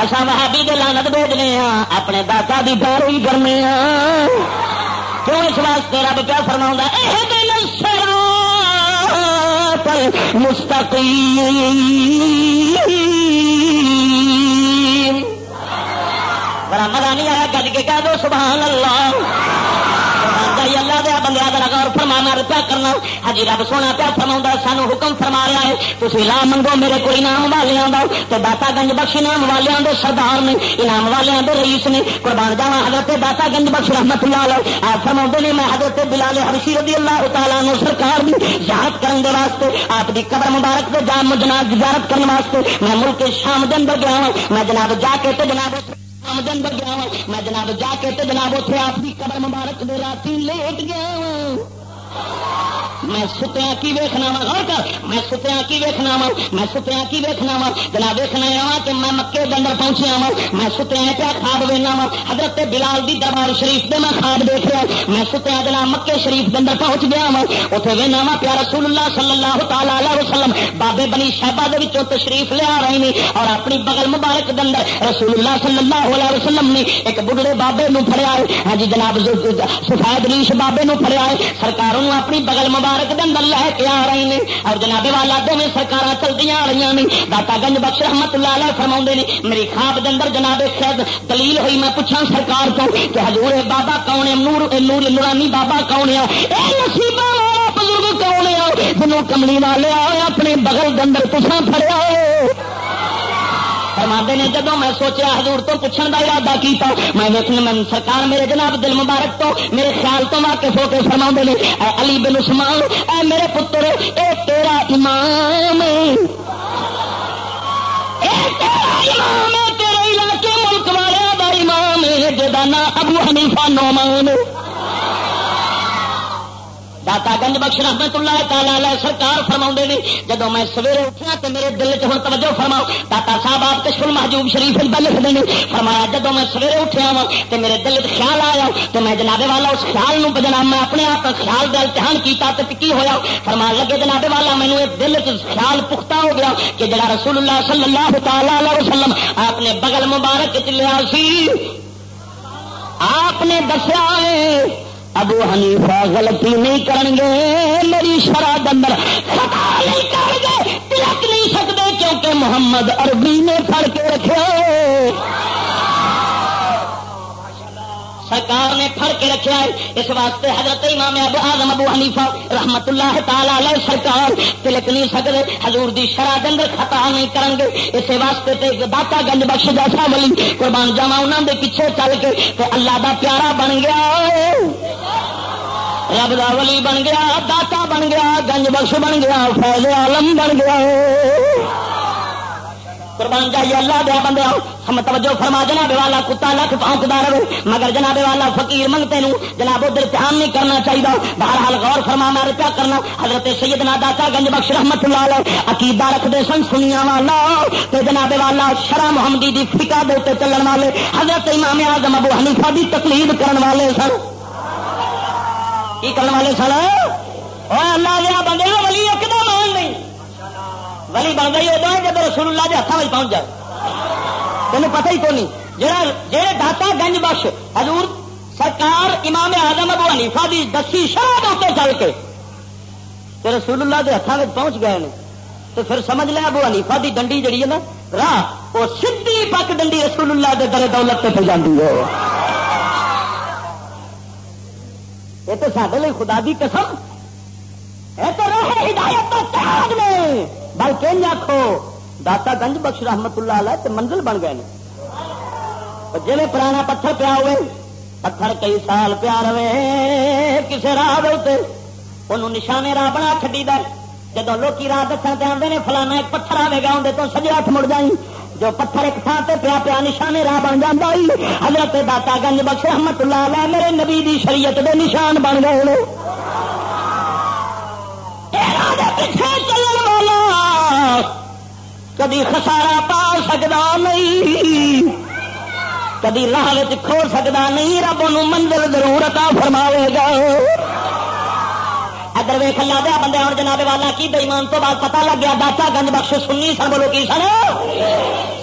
ایسا وہابی دے لانت بھیجنے ہاں اپنے داتا کی پیروی کرنے ہاں کیوں اس واسطے رب کیا فرما یہ مستقیم بڑا مزہ نہیں آیا گج کے کہہ دو، سبحان اللہ۔ اللہ دیا بندہ دن غور فرما پیا کرنا ہجی ہاں رب سونا پیا فرما سانو حکم فرما رہا ہے۔ تھی لا منگو، میرے کو انعام والوں کا تو داتا گنج بخش انعام والوں کے سردار نے، انعام والوں کے رئیس نے۔ قربان جاوا حضرت داتا گنج بخش رحمت اللہ لو آپ فرما نے، میں حضرت بلال حبشی رضی اللہ تعالیٰ نو سرکار کی زیارت کرنے واسطے، آپ کی قبر مبارک سے جام جناب زیارت کرنے واسطے، میں ملک شام دن گیا ہوں میں جناب جا کے جناب دن گیا میں جناب جا کے جناب اتنے آپ کی قبر مبارک دے رات لیٹ گیا ہوں۔ میں ستیا کی ویخنا وا غور کر، میں ستیا کی ویخنا وا میں ستیا کی ویخنا وا جنا ویخنا وا کہ میں مکے دندر پہنچیا وا میں ستیا پیا خواب وینا وا حضرت بلال دی دربار شریف دے میں خواب دیکھ رہا میں ستیا جنا مکے شریف دندر پہنچ گیا وا اتنے وینا وا پیا رسول اللہ صلی اللہ تعالی علیہ وسلم بابے بنی صاحبہ دے تشریف لیا رہے ہیں اور اپنی بغل مبارک دندر رسول اللہ صلی اللہ علیہ وسلم نے ایک بڑھڑے بابے نو پڑیا ہے۔ ہاں جی جناب سفید ریش بابے نو پڑیا ہے۔ سرکار اپنی بغل مبارک دن لے کے آ رہے ہیں اور جناب والا دونوں سرکار چلتی آ رہی ہیں داتا گنج بخش رحمت اللہ فرما نے، میری خواب دن جناب شاید دلیل ہوئی، میں پوچھا سرکار کو کہ حضور بابا کون ہے نور نور نورانی بابا کون ہے اے نصیبہ والا بزرگ کون ہے جنوں کملی والے آئے، اپنے بغل دندر تسا فریا فرماندے نے جدو میں سوچا حضور تو پوچھنے کا ارادہ کیتا، میں ویکن میں سرکار میرے جناب دل مبارک تو، میرے خیال تو واقف ہو کے فرما نے، اے علی بن عثمان، اے میرے پتر، اے تیرا امام، اے تیرا امام تیرے علاقے ملک والے دا امام جا نام ابو حنیفہ نومان داتا گنج بخش رحمت اللہ تعالی سرکار فرما نے جب میں سویرے اٹھا تو میرے دل چ ہوں توجہ فرماؤ داتا صاحب آپ کشف محجوب شریف لکھتے ہیں فرمایا جب میں سویرے اٹھا وا تو میرے دل خیال آیا تو میں جنابے والا اس خیال نو جناب میں اپنے آپ خیال دل دھیان کیا تو کی ہوا فرمان لگے جنابے والا مینو ایک دل چ خیال پختہ ہو گیا کہ جڑا رسول اللہ صلی اللہ تعالی علیہ وسلم آپ نے بغل مبارک چلیا سی، آپ نے دسیا ابو حنیفہ غلطی نہیں کریں گے میری شرح دندر خطا نہیں کریں گے تلک نہیں سکتے کیونکہ محمد عربی نے پڑ کے رکھے۔ سرکار نے پھڑ کے رکھا ہے اس واسطے حضرت امام ابو آزم ابو حنیفہ رحمت اللہ تعالی علیہ سرکار تلک نہیں سکتے، حضور دی شرح دن خطا نہیں کریں گے اس واسطے تے داتا گنج بخش جیسا ولی قربان جاوا انہوں دے پیچھے چل کے تے اللہ دا پیارا بن گیا۔ رب دا ولی بن گیا، داتا بن گیا، گنج بخش بن گیا فیض عالم بن گیا۔ قربان جائیے اللہ دیا بندے، ہم توجہ فرما، جناب والا کتا لکھ پونکتا رہے، مگر جناب والا فقیر منگتے نو، جناب ادھر دھیان نہیں کرنا چاہیے۔ بہرحال غور فرما مار کیا کرنا، حضرت سیدنا داتا گنج بخش رحمت اللہ عقیدہ رکھتے سن، سنیا والا۔ تو جناب والا شرح محمدی دی فکا دے چلن والے، حضرت امام اعظم ابو حنیفہ دی تقلید کرن والے سن۔ کی کرنے والے سن؟ اللہ دیا بندے ولی ایک دم مان نہیں۔ ولی بن گئی ادو جب رسول اللہ کے ہاتھوں میں پہنچ جائے۔ تین پتہ ہی تو نہیں۔ جہاں جہے داتا گنج بخش، حضور سرکار امام آدم ابو حنیفہ دی دسی شراب اتنے چل کے رسول اللہ کے ہاتھوں میں پہنچ گئے ہیں تو پھر سمجھ لیا ابو حنیفہ دی ڈنڈی جڑی ہے نا، راہ، وہ سی پک ڈنڈی رسول اللہ کے در دولت پہ جاتی ہے۔ یہ تو سارے لیے خدا دی قسم یہ تو رہے ہدایت تیار نے۔ بلکہ نہیں آخو داتا گنج بخش رحمت اللہ علیہ تے منزل بن گئے جی پرانا پتھر پیا ہوئے، پتھر کئی سال پیا رہے کسی راہ انہوں نشانے راہ بنا چڈی دے۔ جب لوگ راہ دسن پہ آتے ہیں فلانا ایک پتھر آئے گا اندر تو سجے ہاتھ مڑ جائیں۔ جو پتھر ایک تھان سے پیا پیا نشانے راہ بن جانا حضرت داتا گنج بخش رحمت اللہ علیہ میرے نبی دی شریعت دے نشان بن گئے پیچھے چلن والا، کدی خسارا پا سکتا نہیں، کدی راہ کھو سکتا نہیں، رب ان منزل ضرورت فرماوے گا۔ ادھر ویخ لا دیا بندے ہوں جناب والا، کی بےمان تو بعد پتا لگ گیا داتا گنج بخش سنی سن، بولو کی سن؟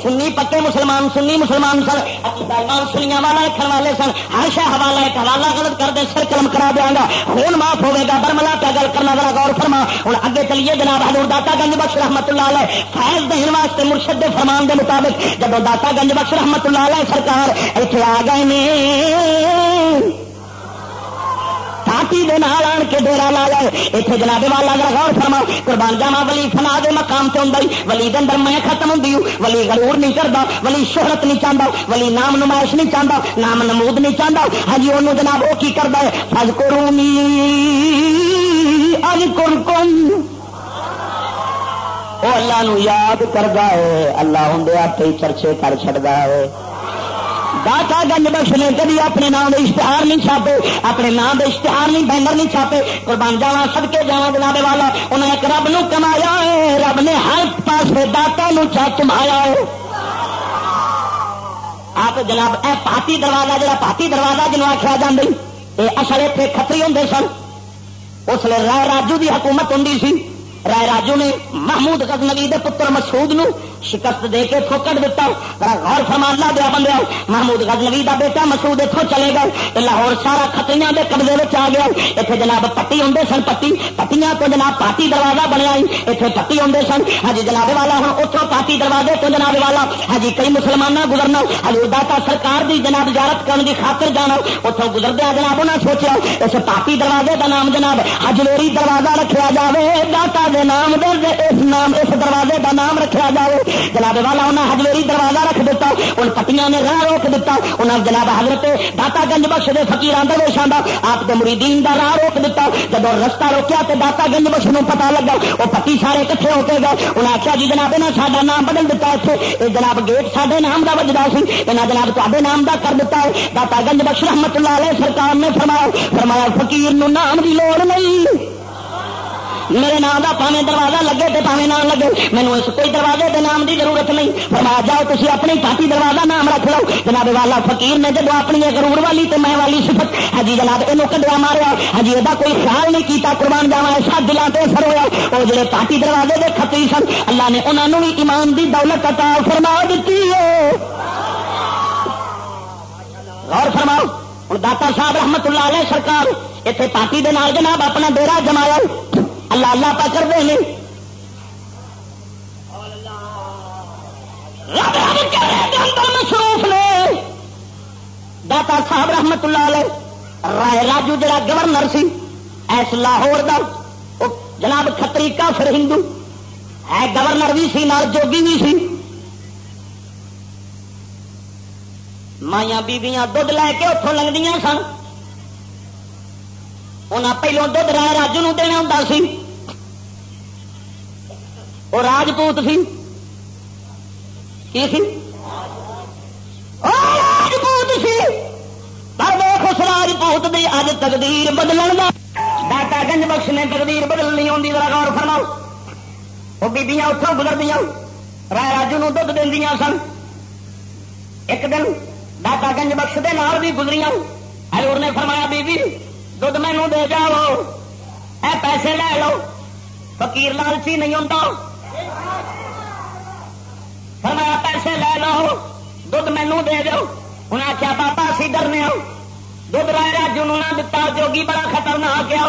سنی پکے مسلمان، سنی مسلمان سن۔ اچھا، ایمان سنیا والا رکھنے والے سن۔ ہر شہ حوالہ، ایک حوالہ غلط کر دے، سر قلم کرا دیا گا۔ خون معاف ہوے گا، برملا پہ گل کرنا، ذرا غور فرما۔ ہوں اگے چلیے جناب حضور داتا گنج بخش رحمت اللہ علیہ۔ فیض دہن واسطے مرشد دے فرمان دے مطابق جب داتا گنج بخش رحمت اللہ علیہ سرکار اتنے آ گئے نے پارٹی دے نال آن کے ڈیرا لا لے۔ اتنے جناب والا کا غور فرما قربان جاوا ولی فنا دے مقام سے ہوں ولی دن میں ختم ہوں۔ ولی غرور نہیں کرتا ولی شہرت نہیں چاہتا ولی نام نمائش نہیں چاہتا نام نمود نہیں چاہتا ہاں جی وہ جناب وہ کی کرتا ہے؟ فج کو رونی اج کن کن۔ وہ اللہ نو یاد کرتا ہے۔ اللہ ہوں آپ ہی چرچے کر چڑتا ہے۔ داتا گنج بخش نے کبھی اپنے نام کے اشتہار نہیں چھاپے، اپنے نام کے اشتہار نہیں، بینر نہیں چھاپے۔ قربان جاوا سد کے جا جناب والا انہیں ایک رب نو کمایا ہے، رب نے ہر پاس داتا نو چا کمایا ہے۔ آپ جناب، اے پاتی دروازہ، جڑا پاتی دروازہ جنوب آخیا جا یہ اصل اتنے کتری ہوں سن۔ اس لیے رائے راجو کی حکومت ہوں سی۔ رائے راجو نے محمود غزنوی دے پتر مسعود نو شکست دے کے تھوکٹ دیتا غور فرمان لا دیا بندے محمود غزنوی دا بیٹا مسعود اتوں چلے گئے۔ لاہور سارا خطریاں دے قبضے میں آ گیا۔ اتنے جناب پٹی ہوں سن پٹی پٹیاں تو جناب پارٹی دروازہ بنیا اتنے پٹی ہوں سن۔ ہاں جی، جناب والا ہوں اتوں پارٹی دروازے تو جناب والا۔ ہاں جی، کئی مسلمان گزرنا۔ ہزور داتا سرکار دی جناب اجازت کرنے کی خاطر جانا۔ اتوں گزردیا جناب انہیں سوچا اس پارٹی دروازے کا نام جناب ہجلوری دروازہ رکھا جائے داتا دے نام دے، اس نام، اس دروازے کا نام رکھا جائے جناب والا انہیں ہجویری دروازہ رکھ دیتا ان پٹیاں نے راہ روک دیتا انہیں جناب حضرت داتا گنج بخش کے فکیر درویشان کا آپ کے مریدین کا راہ روک دیتا جب رستہ روکیا تو داتا گنج بخش نو پتا لگا وہ پٹی سارے کٹھے ہو کے گئے انہیں آخیا جی جناب نے سارا نام بدل دیتا اتنے یہ جناب گیٹ سارے نام کا بجتا سی یہاں جناب تے نام کا کر دیتا ہے، داتا گنج بخش رحمت اللہ علیہ سرکار نے فرمایا فرمایا فکیر نام کی لوڑ نہیں۔ میرے نام کا پاوے دروازہ لگے تو پاوے نام لگے۔ مینو اس کوئی دروازے کے نام کی ضرورت نہیں۔ فرما جاؤ تھی اپنی پارٹی دروازہ نام رکھ لو۔ جناب والا فقیر نے جب اپنی غرور والی تو میں والی سفت ہاں جی جناب یہ کڈیا ماریا۔ ہاں جی یہ کوئی خیال نہیں کیتا قربان جاوا ایسا دلان سے اثر ہوا وہ جڑے پارٹی دروازے کے خطری سن، اللہ نے انہوں بھی ایمان دی دولت عطا فرما دیتی ہے۔ غور فرماؤ ہوں داتا صاحب رحمت اللہ علیہ سرکار اتنے پارٹی دے نال جناب اپنا ڈیرا جمایا۔ اللہ اللہ پا کرتے ہیں مصروف نے۔ داتا صاحب رحمت اللہ علیہ، رائے راجو جڑا گورنر سی، ایس لاہور دا جناب کتری کافر ہندو۔ ہے گورنر بھی سی، نال جوگی بھی سی۔ مائیا بیبیاں دھد لے کے اتوں لگدیاں سن۔ انہیں پہلو دھد رائے راجو دینا ہوں سی۔ وہ راجپوت سی سی راجپوت سی پر دیکھ اس راجپوت کی اج تقدیر بدلن کا داتا گنج بخش نے تقدیر بدلنی آتی ذرا غور فرماؤ۔ وہ بیبیاں اتوں گزر دیا رائے راجو نو دھد دیا سن۔ ایک دن داتا گنج بخش دے نال بھی گزری ہزور نے فرمایا بی بی دھد مینو دے جاؤ، اے پیسے لے لو۔ فقیر لالچی نہیں ہوتا فرمایا پیسے لے لو دھد مینو دے دو۔ انہیں آخیا بابا، اسی ڈرنے دھد رائے راجو نہ دتا، جوگی بڑا خطرناک آ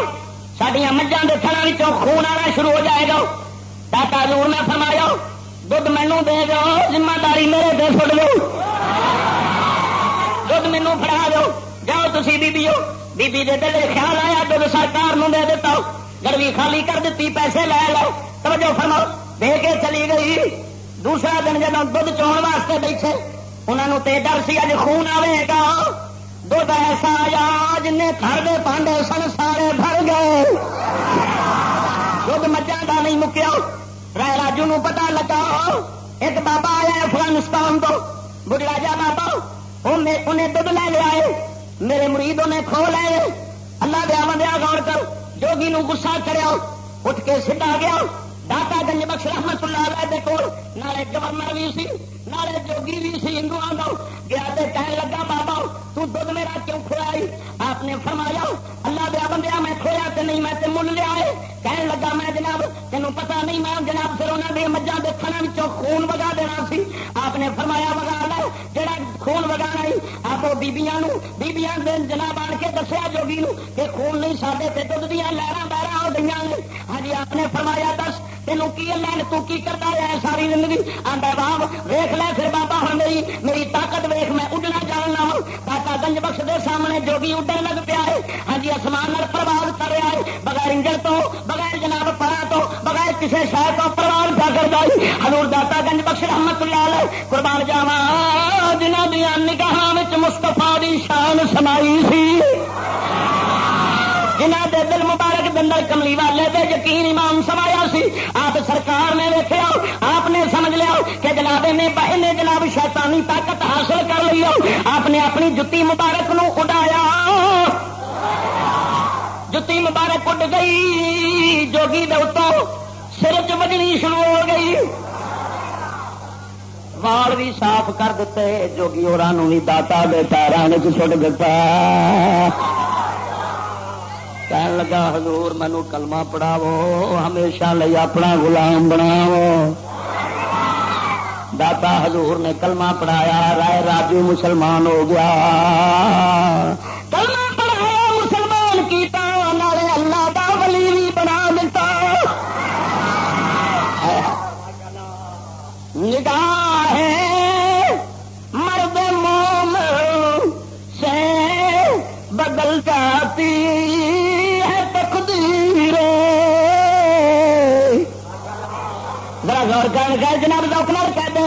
سڈیا مجھا کے تھنا خون آنا شروع ہو جائے گا۔ ٹاٹا جور میں فرمایا دھد مینو دے دو ذمہ داری میرے دے سٹ لو دھد مینو فڑا دو۔ جاؤ تھی بیبی ہو بیبی دے دل خیال آیا دھد سرکار نو دے دیتا گڑوی خالی کر دیتی پیسے لے لو۔ توجہ فرماؤ۔ دے کے چلی گئی۔ دوسرا دن جب دھد چون واسطے بیٹھے انہوں نے تے ڈر سی، اج خون آئے گا۔ دھد ایسا آیا جن گھر دے پانڈے سن، سارے بھر گئے۔ دھد مجھا کا نہیں مکیا۔ رائے راجو نو پتا لگا، ایک بابا آیا افغانستان تو۔ بڑھا جا بابا انہیں دھد لے لیا میرے مرید انہیں کھو لے اللہ دیا مندیا غور کر۔ جوگی نو گسا چڑیا اٹھ کے سٹا گیا۔ داتا گنج بخش رحمت اللہ علیہ دے کول، نالے گورنر بھی سی، نالے جوگی بھی سی ہندو آدھا گیا تے کہنے لگا، بابا، تو دھد میرا کیوں کھویا آپ نے فرمایا، اللہ دیا بندیا میں کھویا تے نہیں، میں تے مل لیا ہے۔ کہنے لگا، میں جناب، تینوں پتا نہیں، میں جناب پھر انہوں نے مجھا کے تھنا خون وگا دینا سی۔ آپ نے فرمایا، وگا لے جڑا خون وگا نہیں آپ بیبیاں بیبیاں دے جناب آن کے دسیا جوگی نو کہ خون نہیں سارے تے دھد دیا لہرا بہرا ہو گئی ہاں جی آپ نے فرمایا، دس تینوں کی لین تو کی کرتا ہے ساری زندگی؟ آتا باب، ویخ لے پھر بابا ہوں میری میری طاقت ویخ، میں اڈنا جاننا ہوں داتا گنج بخش دے سامنے جوگی اڈن لگ پیا ہے۔ ہاں جی آسمان پرواز کر رہا ہے۔ بغیر انجن تو، بغیر جناب پرا تو، بغیر کسی شہر تو پرواز پیا کرتا ہے۔ ہزور داتا گنج بخش رحمت لال قربان جاوا جنہ دیا نگاہ مستفا دی شان سمائی سی۔ جنہ دے دل مبارک دندر کملی والے دے یقین امام سمایا سی۔ آپ سرکار نے دیکھا آپ نے سمجھ لیا کہ جناب نے نے جناب شیطانی طاقت حاصل کر لی آپ نے اپنی جتی مبارک نو اڈایا۔ جتی مبارک اڈ گئی، جوگی دے اتوں سر چجنی شروع ہو گئی۔ وال بھی صاف کر دیتے جوگی اور بھی داتا دے پیران چٹ دیتا کہنے لگا حضور مینو کلمہ پڑھاو ہمیشہ لئی اپنا غلام بناو داتا حضور نے کلمہ پڑھایا رائے راجو مسلمان ہو گیا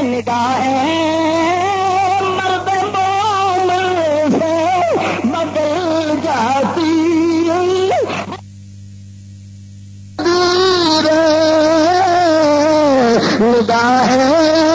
ڈاکٹر مرد سے بدل جاتی نگاہ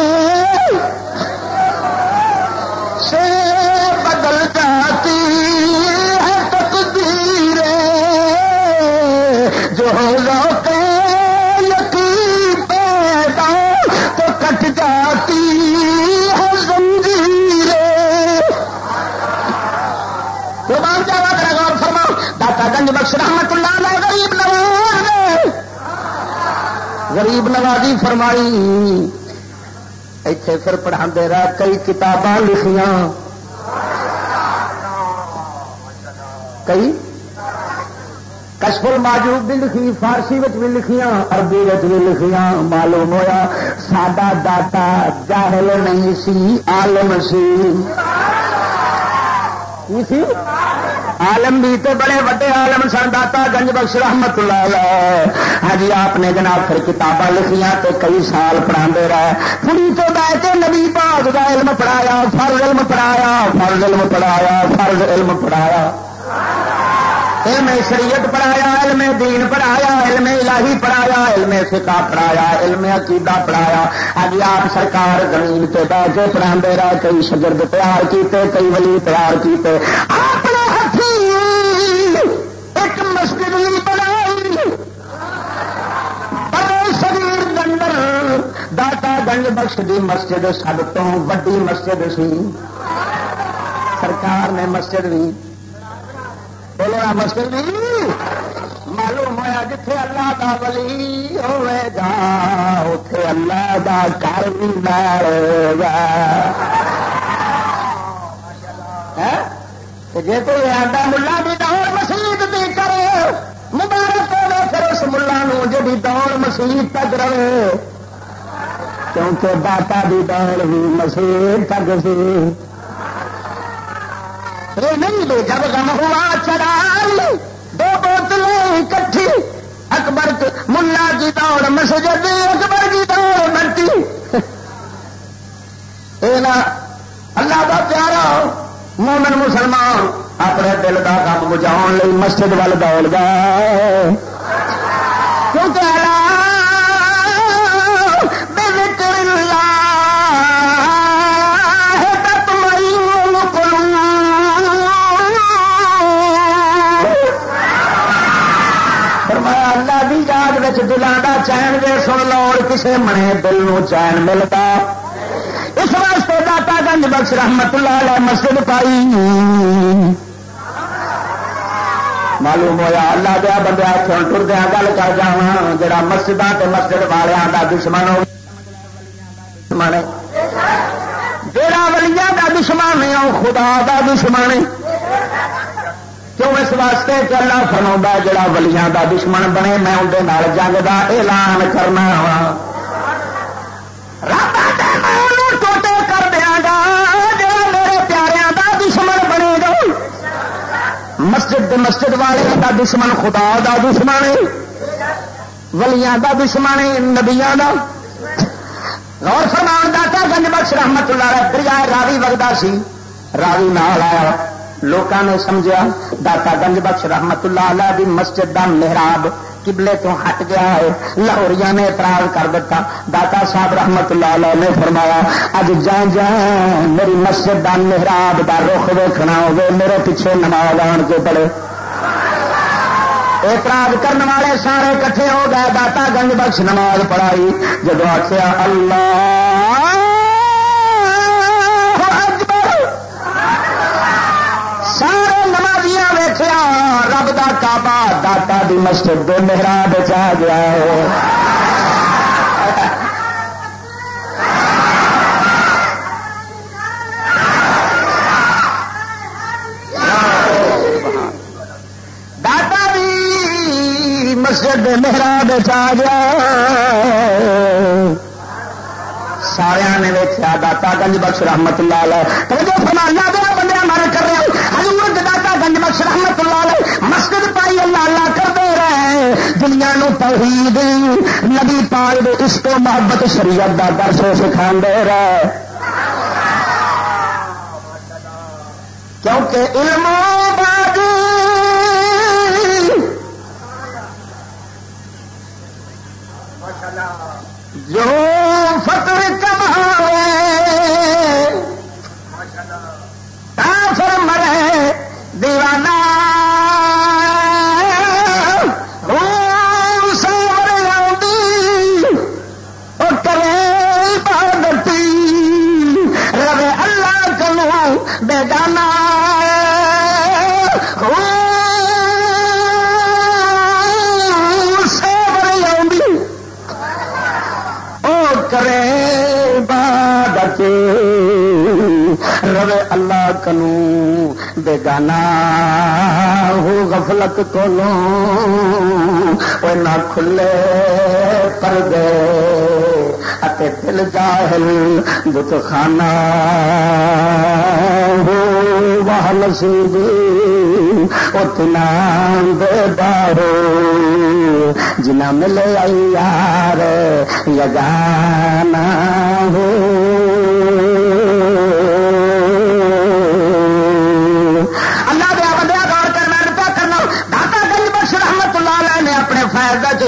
غریب نوازی فرمائی۔ اتے پھر پڑھا رہا کئی کتاباں لکھیاں۔ کئی؟ کشفل ماجوب بھی لکھی، فارسی بھی لکھیاں، عربی بھی لکھیاں، معلوم ہوا سڈا داتا جاہل نہیں سی آلم سی؟ عالم بھی تو بڑے وڈے عالم سن، داتا گنج بخش رحمت اللہ ہاں جی آپ نے جناب پھر کتاباں لکھیاں تے کئی سال پڑھا رہے۔ پوری تو بہ کے نبی پاک کا علم پڑھایا، فرض علم پڑھایا، فرض علم پڑھایا، فرض علم پڑھایا۔ علم شریعت پڑھایا، علم دین پڑھایا، علم الہی پڑھایا، علم فقہ پڑھایا، علم عقیدہ پڑھایا۔ ابھی آپ سرکار زمین پہ بہ کے پڑھا رہے، کئی شگرد تیار کیتے، کئی ولی تیار کیتے۔ گنج بخش دی مسجد سب تو وڈی مسجد سی۔ سرکار نے مسجد بھی بولو مسجد معلوم ہوا جتھے اللہ دا ولی ہوئے گا اتے اللہ دا گھر بھی گا۔ جی کوئی آتا ملا بھی دوڑ مسیح بھی کرے، مبارک ہو پھر اس ملا جی دوڑ مسیح تک رہے۔ کیونکہ داتا بھی دوڑ بھی مسیح تک سی۔ نہیں لے جب غم ہوا چڑھا دو بوتلیں کٹھی اکبر ملا کی دوڑ، مسجد اکبر کی دوڑ بڑھتی اللہ کا پیارا، مومن مسلمان اپنے دل کا کام بجا مسجد وال دوڑ گئے۔ کیونکہ دلان چین جی سن لو کسی منے دل نو چین ملتا۔ اس واسطے داتا گنج بخش رحمت اللہ علیہ مسجد پائی۔ معلوم ہوا اللہ دیا بندہ اتوں ٹردیا گل کر جا جا مسجد مسجد والوں کا دشمن ہو۔ دشمن ولییا کا دشمن ہے وہ خدا کا دشمن کیوں اس واسطے کہ اللہ فرما جڑا ولیاں دا دشمن بنے میں اندر جنگ دا اعلان کرنا ہاں۔ ٹوٹے کر دیا گا جا میرے پیاروں دا دشمن بنے گا۔ مسجد مسجد والے دا دشمن خدا دا دشمن ولیاں دا دشمن نبیاں دا۔ اور فرمان داتا گنج بخش رحمت اللہ دریا راوی وگدا سی، راوی نال آیا۔ لوگوں نے سمجھا داتا گنج بخش رحمت اللہ علیہ دی مسجد دا محراب قبلے تو ہٹ گیا ہے لاہوریا نے اعتراض کر دیتا۔ داتا صاحب رحمت اللہ علیہ نے فرمایا، اج جان جان میری مسجد دا محراب دا رخ ویکھنا ہوگی میرے پیچھے نماز آن کے پڑے اعتراض کرنے والے سارے کٹھے ہو گئے، داتا گنج بخش نماز پڑھائی۔ جب آخیا اللہ رب دا کعبہ داتا دی مسجد دے محراب آ گیا داتا دی مسجد دے محراب آ گیا سارا نے ویچیا داتا گنج بخش رحمت لال تو جو فرمانا دیا بندے مر کر بخش رحمت لال مسجد پائی اللہ اللہ کرتے رہے دنیا نو توحید، نبی پال اس کو محبت شریعت دا درس سکھا دے رہے۔ کیونکہ علم جو فکر کماوے رہے اللہ کنو بیگانا ہو غفلت کو نہ کھلے پر دے اتے دل جاہل بت خانہ ہو وہ نصیب اتنا دے بارو جنا ملے یار یگانا ہو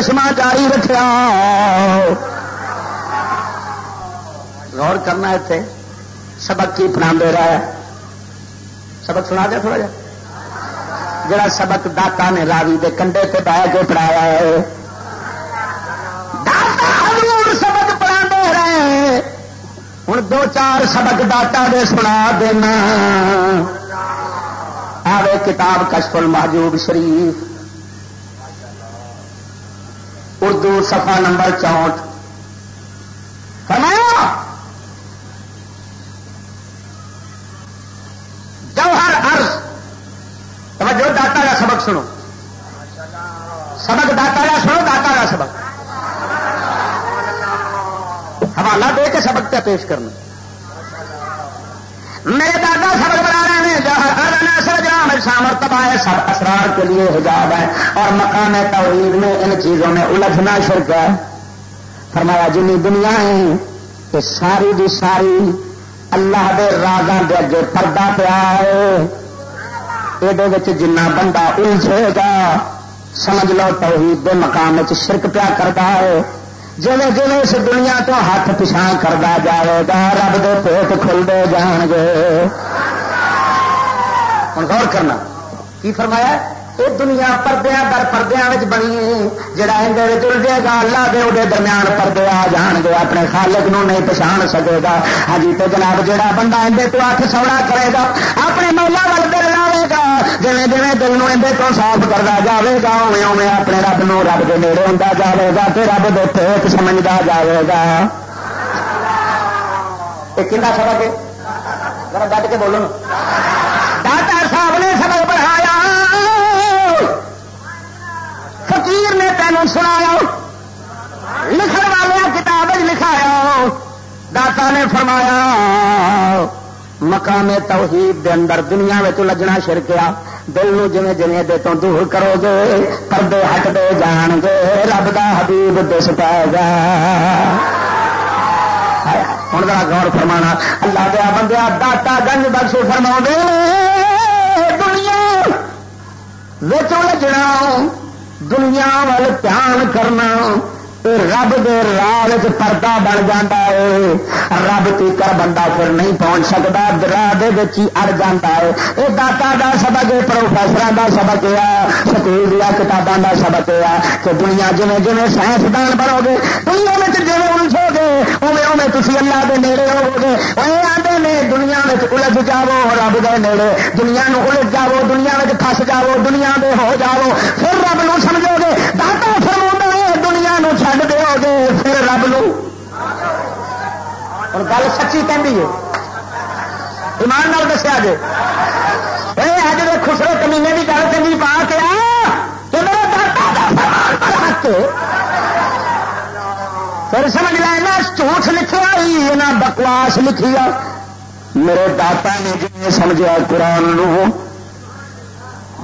فائد چشمہ جاری رکھا غور کرنا اتنے سبق کی پڑھا رہا ہے سبق سنا دیا تھوڑا جا۔ جڑا سبق داتا نے راوی دے کنڈے پہ بہ کے پڑھایا ہے۔ سبق پڑھا رہے۔ ہوں دو چار سبق داتا دے سنا دینا۔ آوے کتاب کشف المحجوب شریف۔ اردو سفا نمبر چونٹ فرمایا، جوہر ارض توجہ، داتا کا سبق سنو۔ سبق داتا کا سنو، داتا کا سبق۔ حوالہ دے کے سبق کا پیش کرنا۔ میرے دادا سبق مرتبہ ہے، سب اسرار کے لیے حجاب ہے۔ اور مقام توحید میں ان چیزوں میں الجھنا شرک ہے۔ فرمایا جنی دنیا ہے، کہ ساری دی ساری اللہ دے راگاں دے اگے پردہ پیا ہے یہ جنا بندہ الجھے گا، سمجھ لو توحید دے مقام شرک پیا کرتا ہے۔ جی جی اس دنیا تو ہاتھ پچھا کرتا جائے گا، رب دے پیٹ کھلتے جان گے۔ ہوں غور کرنا۔ کی فرمایا؟ یہ دنیا پردیا در پردیا بنی، جڑا اندر الجے گا، اللہ دے وہ درمیان پردے آ جان گے، اپنے خالق نو نہیں پچھان سکے گا۔ ہاں جی، تو جناب جڑا بندہ اندر تو ہاتھ سونا کرے گا، اپنے مولا وال دل لاوے گا۔ جی جی دل نو اندر تو صاف کرتا جاوے گا اوے اوے اپنے رب نو رب کے نیڑے ہوتا جاوے گا تو رب دے پیٹ سمجھتا جاوے گا۔ یہ کھا سبق ہے؟ ذرا ڈٹ کے بولو فقیر نے تینوں سنایا، لکھن والے کتاب لکھایا، داتا نے فرمایا، مقام توحید دے اندر دنیا میں لجنا شرکیا دل نو جویں جویں دے تو دور کرو گے، پردے ہٹ دے جان گے، رب دا حبیب دس پائے گا۔ ہوں ذرا غور فرمانا، اللہ دیا بندیا داتا گنج بخش فرما دنیا لجنا دنیا وال دھیان کرنا رب دے راہ پردہ بن جا ہے رب تیکر بندہ پھر نہیں پہنچ سکتا راہ اڑ جا ہے یہ داتا کا سبق ہے پروفیسر کا سبق ہے سکول دیا کتابوں کا سبق ہے کہ دنیا جی جی سائنسدان بنو گے دنیا میں جی الجھو گے اوے اوے تھی اللہ کے نیڑے ہو گے وہ آتے نے، دنیا میں الجھ جاو رب دے نیڑے۔ دنیا نو الجھ جاو دنیا میں پس جاو دنیا دے ہو جاو پھر رب نو سمجھو گے داتا فرما دنیا نو چڈ دو گے پھر رب لو اور گل سچی کہہ ایمان نال دسیا جی اج دے خسرے کمینے کی گل چنگی پا کے آ کہ پھر سمجھ لینا جھوٹ لکھا ہی بکواس لکھی میرے داتا نے جی سمجھا قرآن نو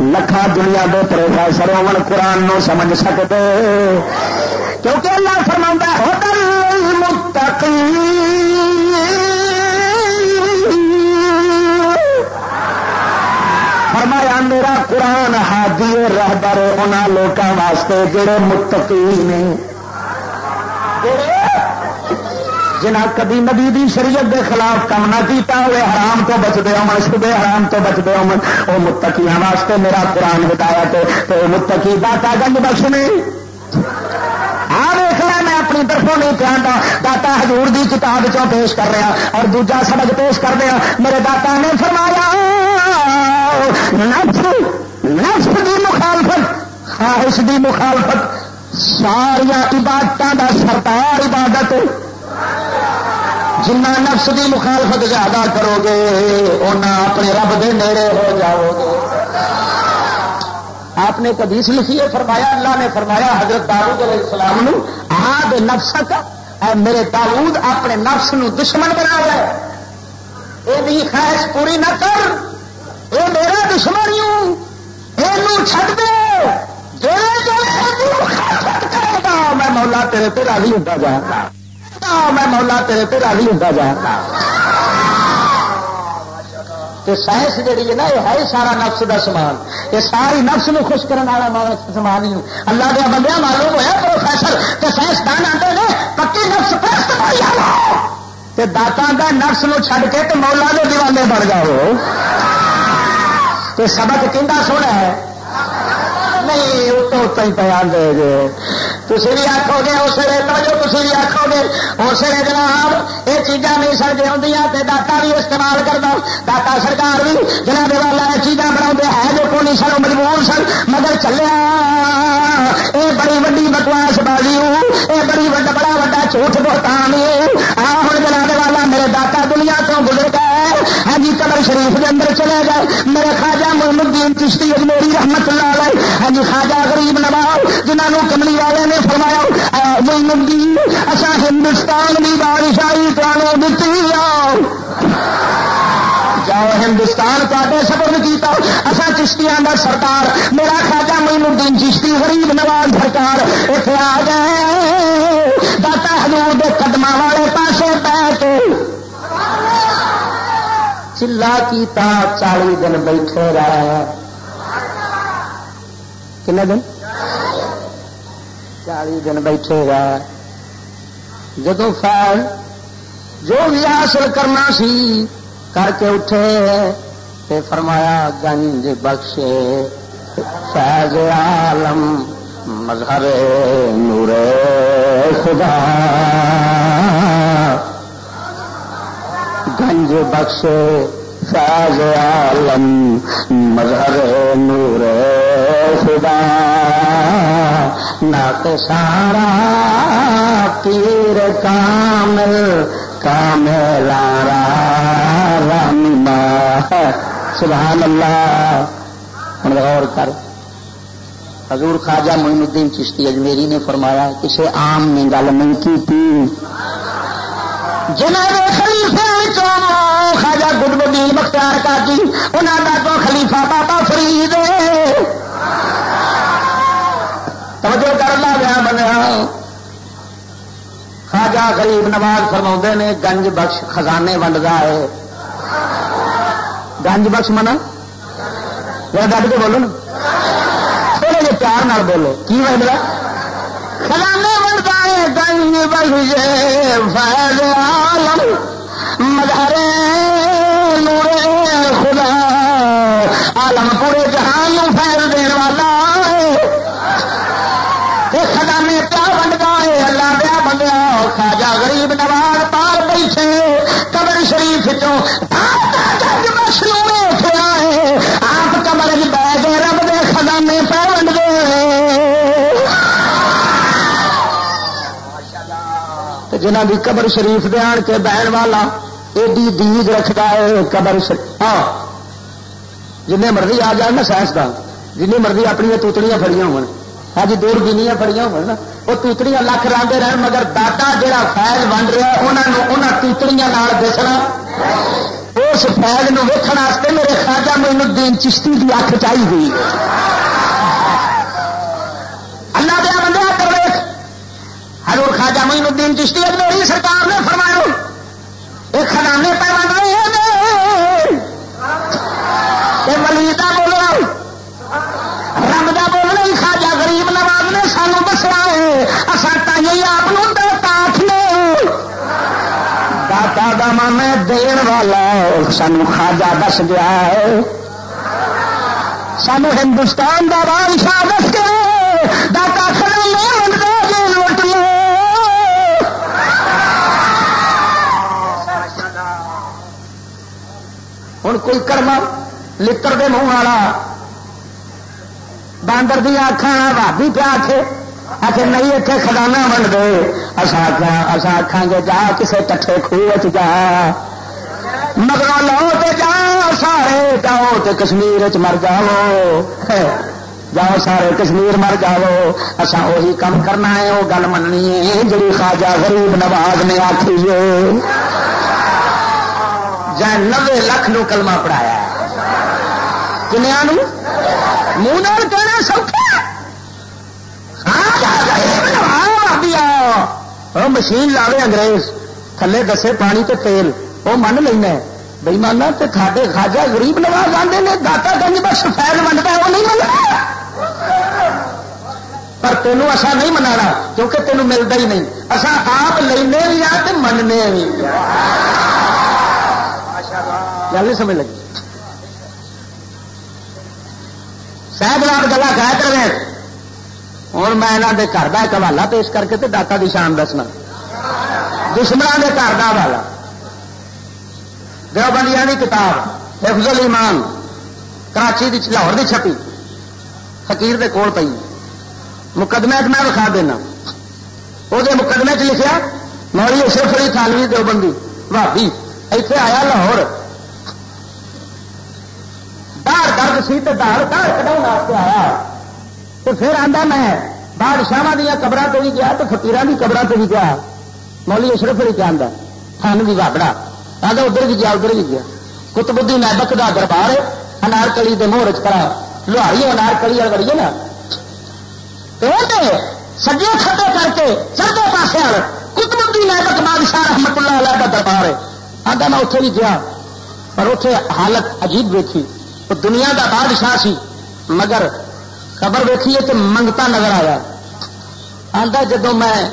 لکھا دنیا دے پروفیسر ہون قرآن نو سمجھ سکتے کیونکہ اللہ فرما ہوٹل متقی فرمایا، میرا قرآن ہادی رہبر انہوں لوگوں واسطے، جڑے متقی نے جنا کبھی نبی دی شریعت دے خلاف کام نہ کیتا ہوئے، حرام تو بچتے ہو شبے حرام تو بچتے ہو وہ متقیاں واسطے میرا قرآن بتایا تو متقی داتا گنج بخش نے ہاں دیکھ میں اپنی طرفوں نہیں چاہتا داتا حضور دی کتاب چوں پیش کر رہا، اور دوجا سبق پیش کر دیا۔ میرے داتا نے فرمایا، نفس نفس دی مخالفت، خواہش دی مخالفت ساریا عبادتوں کا سردار عبادت۔ جنا نفس کی مخالفت زیادہ کرو گے اُنہ اپنے رب دے نیڑے ہو جاؤ گے آپ نے کدیس لکھی ہے فرمایا اللہ نے فرمایا حضرت داود علیہ السلام نو آد نفس اے میرے داود اپنے نفس نو دشمن بنا لے یہ خواہش پوری نہ کر یہ میرا دشمن ہوں یہ چھڈ دے کرے گا میں مولا تیرے پہ راضی ہوتا جاؤں گا میں مولا تیرے پہ راضی ہوتا جاؤں تو سائنس جہی ہے نا، یہ ہے سارا نفس کا سامان۔ یہ ساری نفس نو خوش کرنے والا سامان ہی اللہ دیا بندہ معلوم ہوا پروفیسر تو سائنسدان آتے ہیں پکی نفس پرست داتا کا نفس نو چھڈ کے تو مولا کے دیوانے بن جاؤ۔ تو سبق کہہ سونا ہے؟ نہیں اتو اتنا ہی پیار دے گے تھی بھی آخو گے اس ویلے توجہ تھی بھی آخو گے۔ اس ویلے جناب، یہ چیزاں نہیں سڑکیں ہوں داتا بھی استعمال کر دو داتا سرکار بھی جناب والا یہ چیزاں بنا ہے جو کون سن مجبور سن۔ مگر چلیا، یہ بڑی وڈی بکواس بازی یہ بڑی بڑا وا جھوٹ بہتان آ ہوں جناب والا میرے داتا دنیا تو گزر گئے ہاں جی قبر شریف کے اندر چلے گئے۔ میرے خواجہ محمد الدین چشتی اجمیری رحمت اللہ علیہ ہاں جی خواجہ غریب نواز، جنہوں کملی والے نے فرمایا محمد الدین اچھا ہندوستان کی بادشاہی تمہیں دیتی آؤ جاؤ ہندوستان تے سبر کیتا۔ اصا چشتیاں کا سرکار میرا خواجہ محمد الدین چشتی غریب نواز سرکار اتنے آ گئے۔ داتا حضور دے قدم والے پاسے بیٹھ چلا کیتا چالی دن بیٹھے رہا کن دن؟ چالی دن بیٹھے رہا جدو فیل جو بھی حاصل کرنا سی کر کے اٹھے تے فرمایا، گنج بخشے، فیض عالم، مظہر نور خدا۔ گنج بخش فیض عالم، مظہر نور خدا۔ نات سارا پیر کامل کامل رام سبحان اللہ۔ ہوں غور کر۔ حضور خواجہ معین الدین چشتی اجمیری نے فرمایا کسی عام نے گل نہیں کی تھی؟ جناب خلیفے خاجا گڈ بدیل مختار کا جی انہوں کا تو خلیفہ بابا فرید۔ توجہ کر لا گیا بنیا خاجا غریب نواز فرما نے، گنج بخش خزانے ونڈتا ہے۔ گنج بخش منا۔ ذرا ڈٹ کے بولو نا۔ تھوڑے جی پیار بولو۔ کی ونڈا خزانے ونڈتا ہے گنج بخش فیض عالم مدار نور خدا، عالم پورے جہان فیض دین والا خدا خزانے پیا بنتا ہے؟ اللہ پیا بنیا خاجا غریب نواز پار بیٹھے، قبر شریف چوں جنہ کی قبر شریف دے آن کے بہن والا ایڈی دید رکھتا ہے قبر شریف۔ ہاں۔ جن مرضی آ جان نا سائنسدان جن مرضی اپنی توتڑیاں فڑیاں ہو اج ہاں جی، دور بینیاں فڑیاں ہو وہ توتڑیاں لکھ لاندے رہن، مگر دادا جہا فیل بن رہا انہوں توتڑیاں دسنا۔ اس فیل ویکن میرے خاجا مین الدین چشتی کی اکھ چاہی چاہیے اللہ دیا حضور خواجہ معین الدین چشتی اجمیری سرکار نے فرمایا ایک خزانے پہ بن رہے ہیں ملی کا بولنا، رب کا بولنا ہی خواجہ غریب نواز نے سانو دسنا ہے اصل تھی آپ آخ داتا کا من دین والا سانو خواجہ دس گیا ہے۔ سانو ہندوستان کا بادشاہ دس گیا داتا خزانے ہوں کوئی کرما لڑ دے منہ والا۔ باندر دیا اکھان بھابی پیا آخے آخ نہیں اتنے خزانہ بن دے۔ اصا آخان گے، جا کسے کٹھے خوہ جا۔ مگر لو تو جا سارے جاؤ تو کشمیر چ مر جاؤ۔ جاؤ سارے کشمیر مر جاؤ۔ اصا وہی کام کرنا ہے وہ گل مننی ہے جی خواجہ غریب نواز نے آخی جائے نبے لکھ نو کلمہ پڑھایا کنیا منہ کہنا سوکھا ہاں، ہاں، مشین لاوے انگریز۔ تھلے دسے پانی تے تیل۔ وہ من لینا بئی مانا تے کھاڈے خاجا غریب نواز آتے نے داتا گنج بخش فیل منتا وہ نہیں مننا۔ پر تینوں اصا نہیں منا کیونکہ تینوں ملتا ہی نہیں۔ اصا آپ لینے بھی آ مننے بھی گل نہیں سمجھ لگی۔ صاحب آپ گلا کہہ کر رہے ہوں میں یہاں کے گھر کا ایک حوالہ پیش کر کے داتا کی شان دسنا۔ دشمنوں کے گھر کا حوالہ۔ دیوبندیاں کی کتاب، حفظ الایمان، کراچی دی، لاہور کی چھپی۔ فقیر دے کول پئی۔ مقدمے میں دکھا دینا۔ وہ مقدمے چ لکھا مولی اشرف علی تھانوی دیوبندی بھابی اتنے آیا لاہور۔ باہر درد سی تو دار دار کٹا آیا۔ تو پھر آتا میں بادشاہ دیا قبر تو بھی گیا تو فکیر کی قبر تو بھی گیا۔ مولی اشرف علی کیا آتا تھن بھی وابڑا۔ آدھا ادھر بھی گیا، ادھر بھی گیا۔ کتبدی نیبک کا دربار انار کلی کے موہر چڑا لوہاری انار کلی والی ہے نا۔ سجے کھٹے کر کے چلتے پاسے والے کتبدی نیبک بادشاہ رحمت اللہ علیہ کا دربار ہے۔ آدھا میں اتنے بھی گیا، پر اتنے حالت عجیب دیکھی وہ دنیا کا بادشاہ سی، مگر خبر ویکھیے تو منگتا نظر آیا۔ آتا جدو میں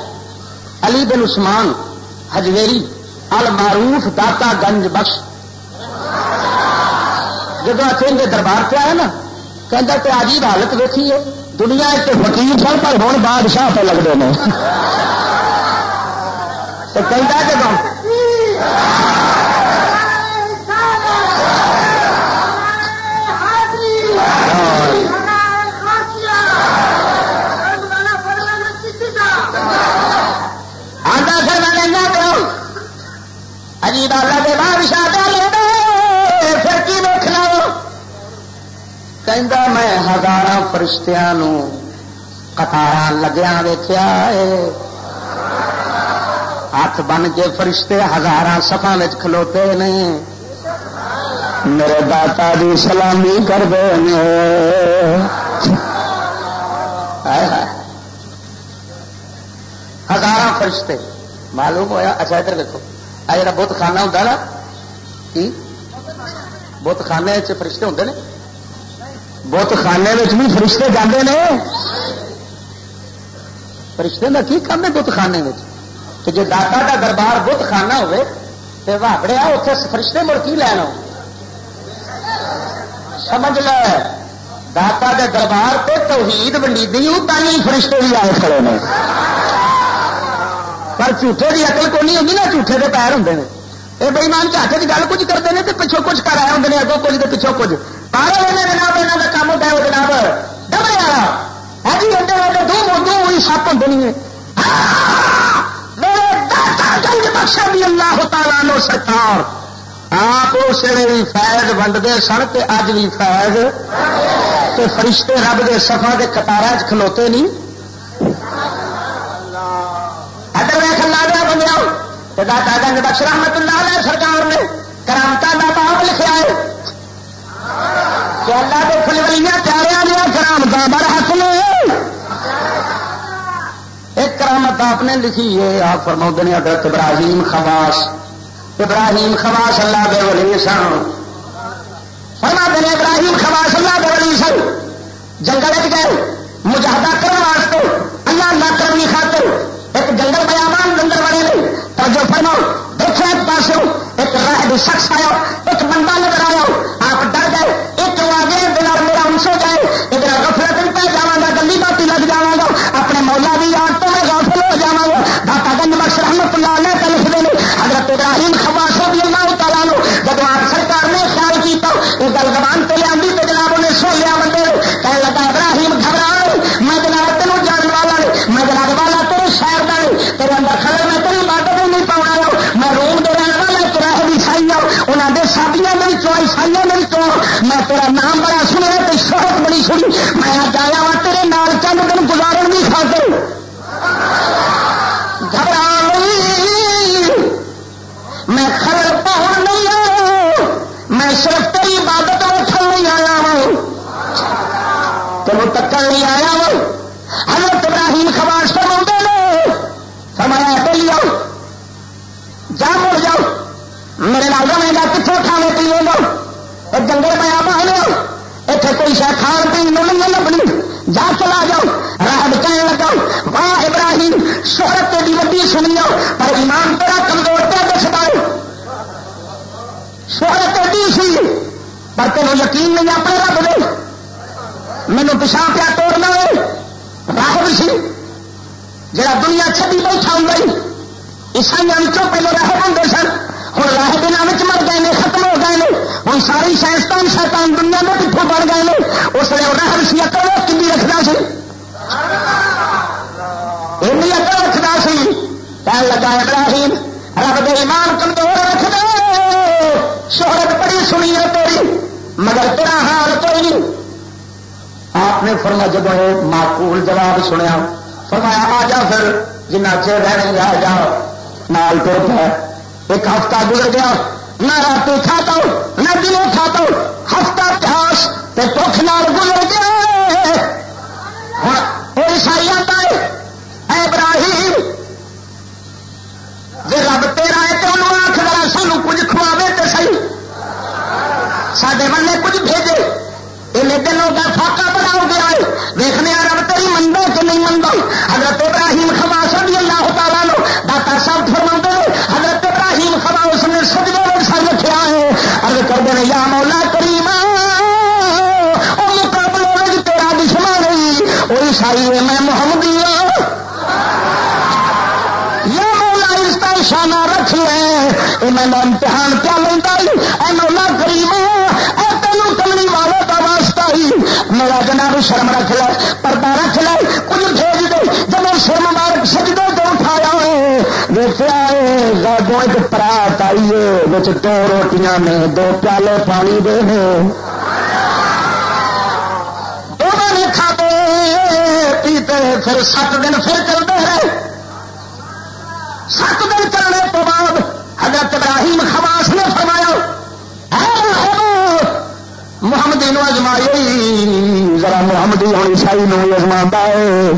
علی بن عثمان ہجویری المعروف، داتا گنج بخش۔ جب اتنے دربار پہ آیا نا کہ عجیب حالت ویکھیے دنیا ایک فقیر سن، پر ہوں بادشاہ پہ لگتے ہیں تو کہتا کہ میں ہزار فرشتیاں قطار لگیا ویخیا ہاتھ بن کے فرشتے ہزار سفا کھلوتے نے۔ میرے داتا دی سلامی کرتے ہزار فرشتے۔ معلوم ہوا اچھا ادھر دیکھو آ جا بت خانہ ہوں نا کی؟ بت خانے فرشتے ہوں نے۔ بت خانے بھی فرشتے جانے نے۔ فرشتے کا کی کام ہے بت خانے میں تو جی داتا کا دربار بت خانہ ہوے تو واپڑیا اتنے فرشتے مڑ کی لینا سمجھ لے، داتا کے دربار پہ توحید ونڈی تھی فرشتے بھی آئے کھڑے نے۔ پر جھوٹے کی اکل کو نہیں ہوتی نا، جھوٹے کے پیر ہوں یہ بےمان چاچے کی گل کچھ کرتے ہیں تو پچھوں کچھ کر آئے ہوں اگوں کچھ تو پچھوں کچھ۔ پارے ہونے جناب یہاں کا کام ہوتا ہے وہ جناب ڈبے والا ہے جی اندر والے دو موضوع ہوئی سپ ہوں نہیں گنج بخشا بھی اللہ تعالیٰ نو سرکار۔ آپ اس بھی فیض ونڈتے سن تو اج بھی فیض۔ تو فرشتے رب کے سفا کے کتار کھلوتے نہیں۔ دادا گنج بخش رحمت اللہ علیہ سرکار نے کرامتا کا باب لکھا ہے۔ کہ اللہ کے فلولیاں پیاریا دیا کرامتا بڑا حق نے۔ ایک کرامت آپ نے لکھی ہے، آپ فرما نے حضرت ابراہیم خواس ابراہیم خواس اللہ کے ولی سن۔ فرما نے ابراہیم خواس اللہ کے ولی سن۔ جنگل گئے، مجاہدہ کرنے واسطے، اللہ نہ کرنی خاطر ایک جنگل بیامان جنگل بڑے نہیں توجہ فرماؤ دیکھو ایک پاس ایک راہ شخص آیا، ایک بندہ نظر آیا۔ آپ ڈر گل زبان پہ لیا تو جناب انہیں سو لیا بندے کہنے لگا، ابراہیم گھبرا میں جناب تینوں جان والا میں جناب والا تیرے شہر کا نہیں تیرے اندر خبر میں تیری بات نہیں پاؤنا میں روم دے رہا والا کراہ بھی سائی انہوں نے سابیاں میری چو عیسائیوں میری چو میں تیرا نام بڑا سنیا تو شہرت بڑی سنی میں آج آیا وا تیرے نال، چند دن گزارن بھی کھاتے گھبرا میں خبر میں صرف تیری عبادت اٹھن نہیں آیا ہوں تینوں تکڑ نہیں آیا ہوں حضرت ابراہیم خبر فرما نے، فرمایا پہلی آؤ جا مڑ جاؤ. میرے نال رہے گا کتوں کھانے پیے گا ایک جنگل میں آپ آنے اتنے کوئی شاید کھان پی نہیں لبنی. جا چلا جاؤ. راہ کہنے لگا، واہ ابراہیم، شہرت کی وڈی سنی پر ایمان تیرا کمزور شہرت ایڈی سی، پر تینوں یقین نہیں اپنے رب دے۔ مینو پچھا پیا توڑنا راہ بھی سی، جڑا دنیا چھٹی بیٹھا ہوں عیسائی پہلے رہ بنتے سن ہوں راہ دنوں میں مر گئے ختم ہو گئے ہوں ساری سائنسدان شیطان دنیا میں پٹھوں بڑھ گئے ہیں اس لیے وہ رحم سی اکل کھی رکھنا سی۔ اکل رکھنا سی۔ کہنے لگا ابراہیم، رب دے ایمان کمزور مگر تیرا حال کوئی نہیں۔ آپ نے فرما جب معقول جواب سنیا، فرمایا، آ جا پھر، جنہ چر رہنے آ جاؤ نال تو ایک ہفتہ گزر گیا۔ نہ رات کھاتا ہوں، نہ دنوں کھاتا ہوں۔ ہفتہ پیاس پوکھ نال گزر گیا۔ وہ عیسائی آتا ہے۔ اے ابراہیم جی رب تیرا ہے تو انہوں آخ ذرا سانو کچھ کھواوے سڈے من کچھ بھیجے ان دنوں کا فاقا بناؤ گیا ہے دیکھنے رب تیری منگا کہ نہیں منگا حضرت ابراہیم خما رضی اللہ تعالیٰ لو داتا صاحب فرما حضرت ابراہیم خما اس نے سجدے میں سر رکھا ہے ارد کر دیں یا مولا کریم وہ مقابلے تیرا دشمن نہیں وہ عیسائی ہے میں محمدی ہوں یا مولا اس کا شانہ رکھ لے میں امتحان کیا لینا اے مولا کریم میرا جناب شرم رکھ لے، پردہ رکھ لے، کچھ بھیج دے جب سر مبارک سجدے تو اٹھایا دیکھا گاگوں ایک پرات آئیے بچ دو روٹیاں نے، دو پیالے پانی دے دونوں نے کھاتے پیتے، پھر سات دن پھر چلتے رہے۔ سات دن چلنے تو بعد حضرت ابراہیم خواس نے فرمایا محمدی نو ازمائی ذرا محمدی ہوں عیسائی نو ازما ہے۔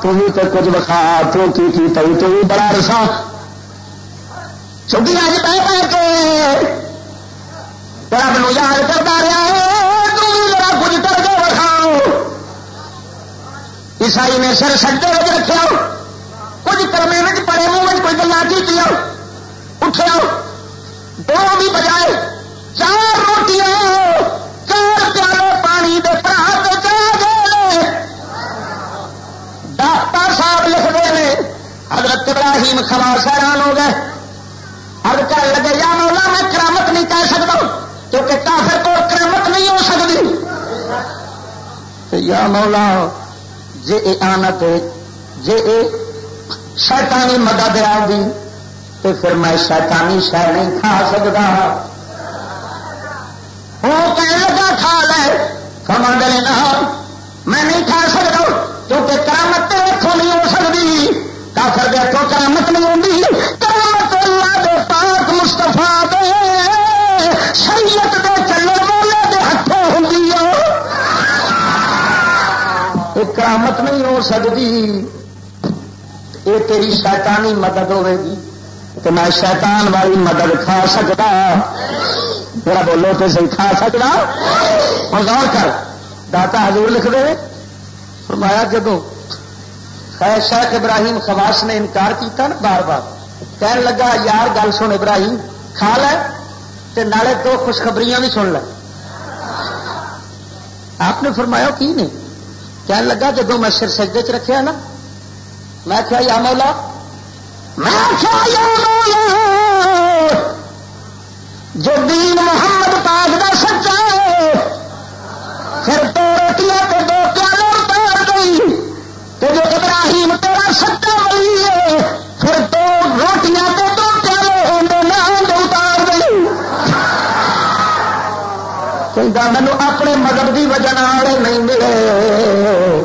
تھی تو کچھ بخا تو کی کی تھی تو بھی بڑا رسا چھٹی اج پہ پہ کے رب نو یاد کرتا رہا ہے۔ تھی ذرا کچھ کر کے بخاؤ۔ عیسائی نے سر سجدے میں رکھا کچھ کرنے میں پڑے منہ کوئی گلا کی اٹھا دو بھی بجائے۔ چار روٹیاں چار پیالے پانی دے گئے ڈاکٹر صاحب لکھتے ہیں حضرت ابراہیم خواص حیران ہو گئے ہر کر لگے یا مولا میں کرامت نہیں کہہ سکتا کیونکہ کافر کو کرامت نہیں ہو سکتی یا مولا جی آنت جی شیطانی مدد آ گئی تو پھر میں شیطانی شہ نہیں کھا سکتا وہ کہنے لگا، کھا لے. کما دے نہ میں نہیں کھا سکتا، کیونکہ کرامت اتوں نہیں ہو سکتی۔ کافر دے اتوں کرامت نہیں ہوتی کرامت اللہ دے پاک مستفا دے، شریعت دے چلے والے دے ہاتھوں ہوں کرامت نہیں ہو سکتی۔ یہ تیری شیطانی مدد ہوے گی، تو میں شیطان والی مدد کھا سکتا۔ میرا بولو تو صحیح، کھا سکتا اور غور کر۔ داتا حضور لکھ دے۔ فرمایا، جدو خیر شیخ ابراہیم خواس نے انکار کیتا نا بار بار کہنے لگا، یار گل سن ابراہیم، کھا لے تے نالے تو خوشخبریاں بھی سن لے۔ آپ نے فرمایا، کی نہیں؟ کہنے لگا، جدو میں سر سجدے چ رکھا نا، میں کیا یا مولا، میں کیا یا مولا جو دین محمد پاک کا سچا ہے، پھر تو روٹیاں تو دو پیالے اتار گئی۔ تو جو ابراہیم تیرا سچا ولی ہے، پھر تو روٹیاں تو دو پیالے ہوتے نہ اتار گئی مینو اپنے مذہب کی وجہ نہیں ملے۔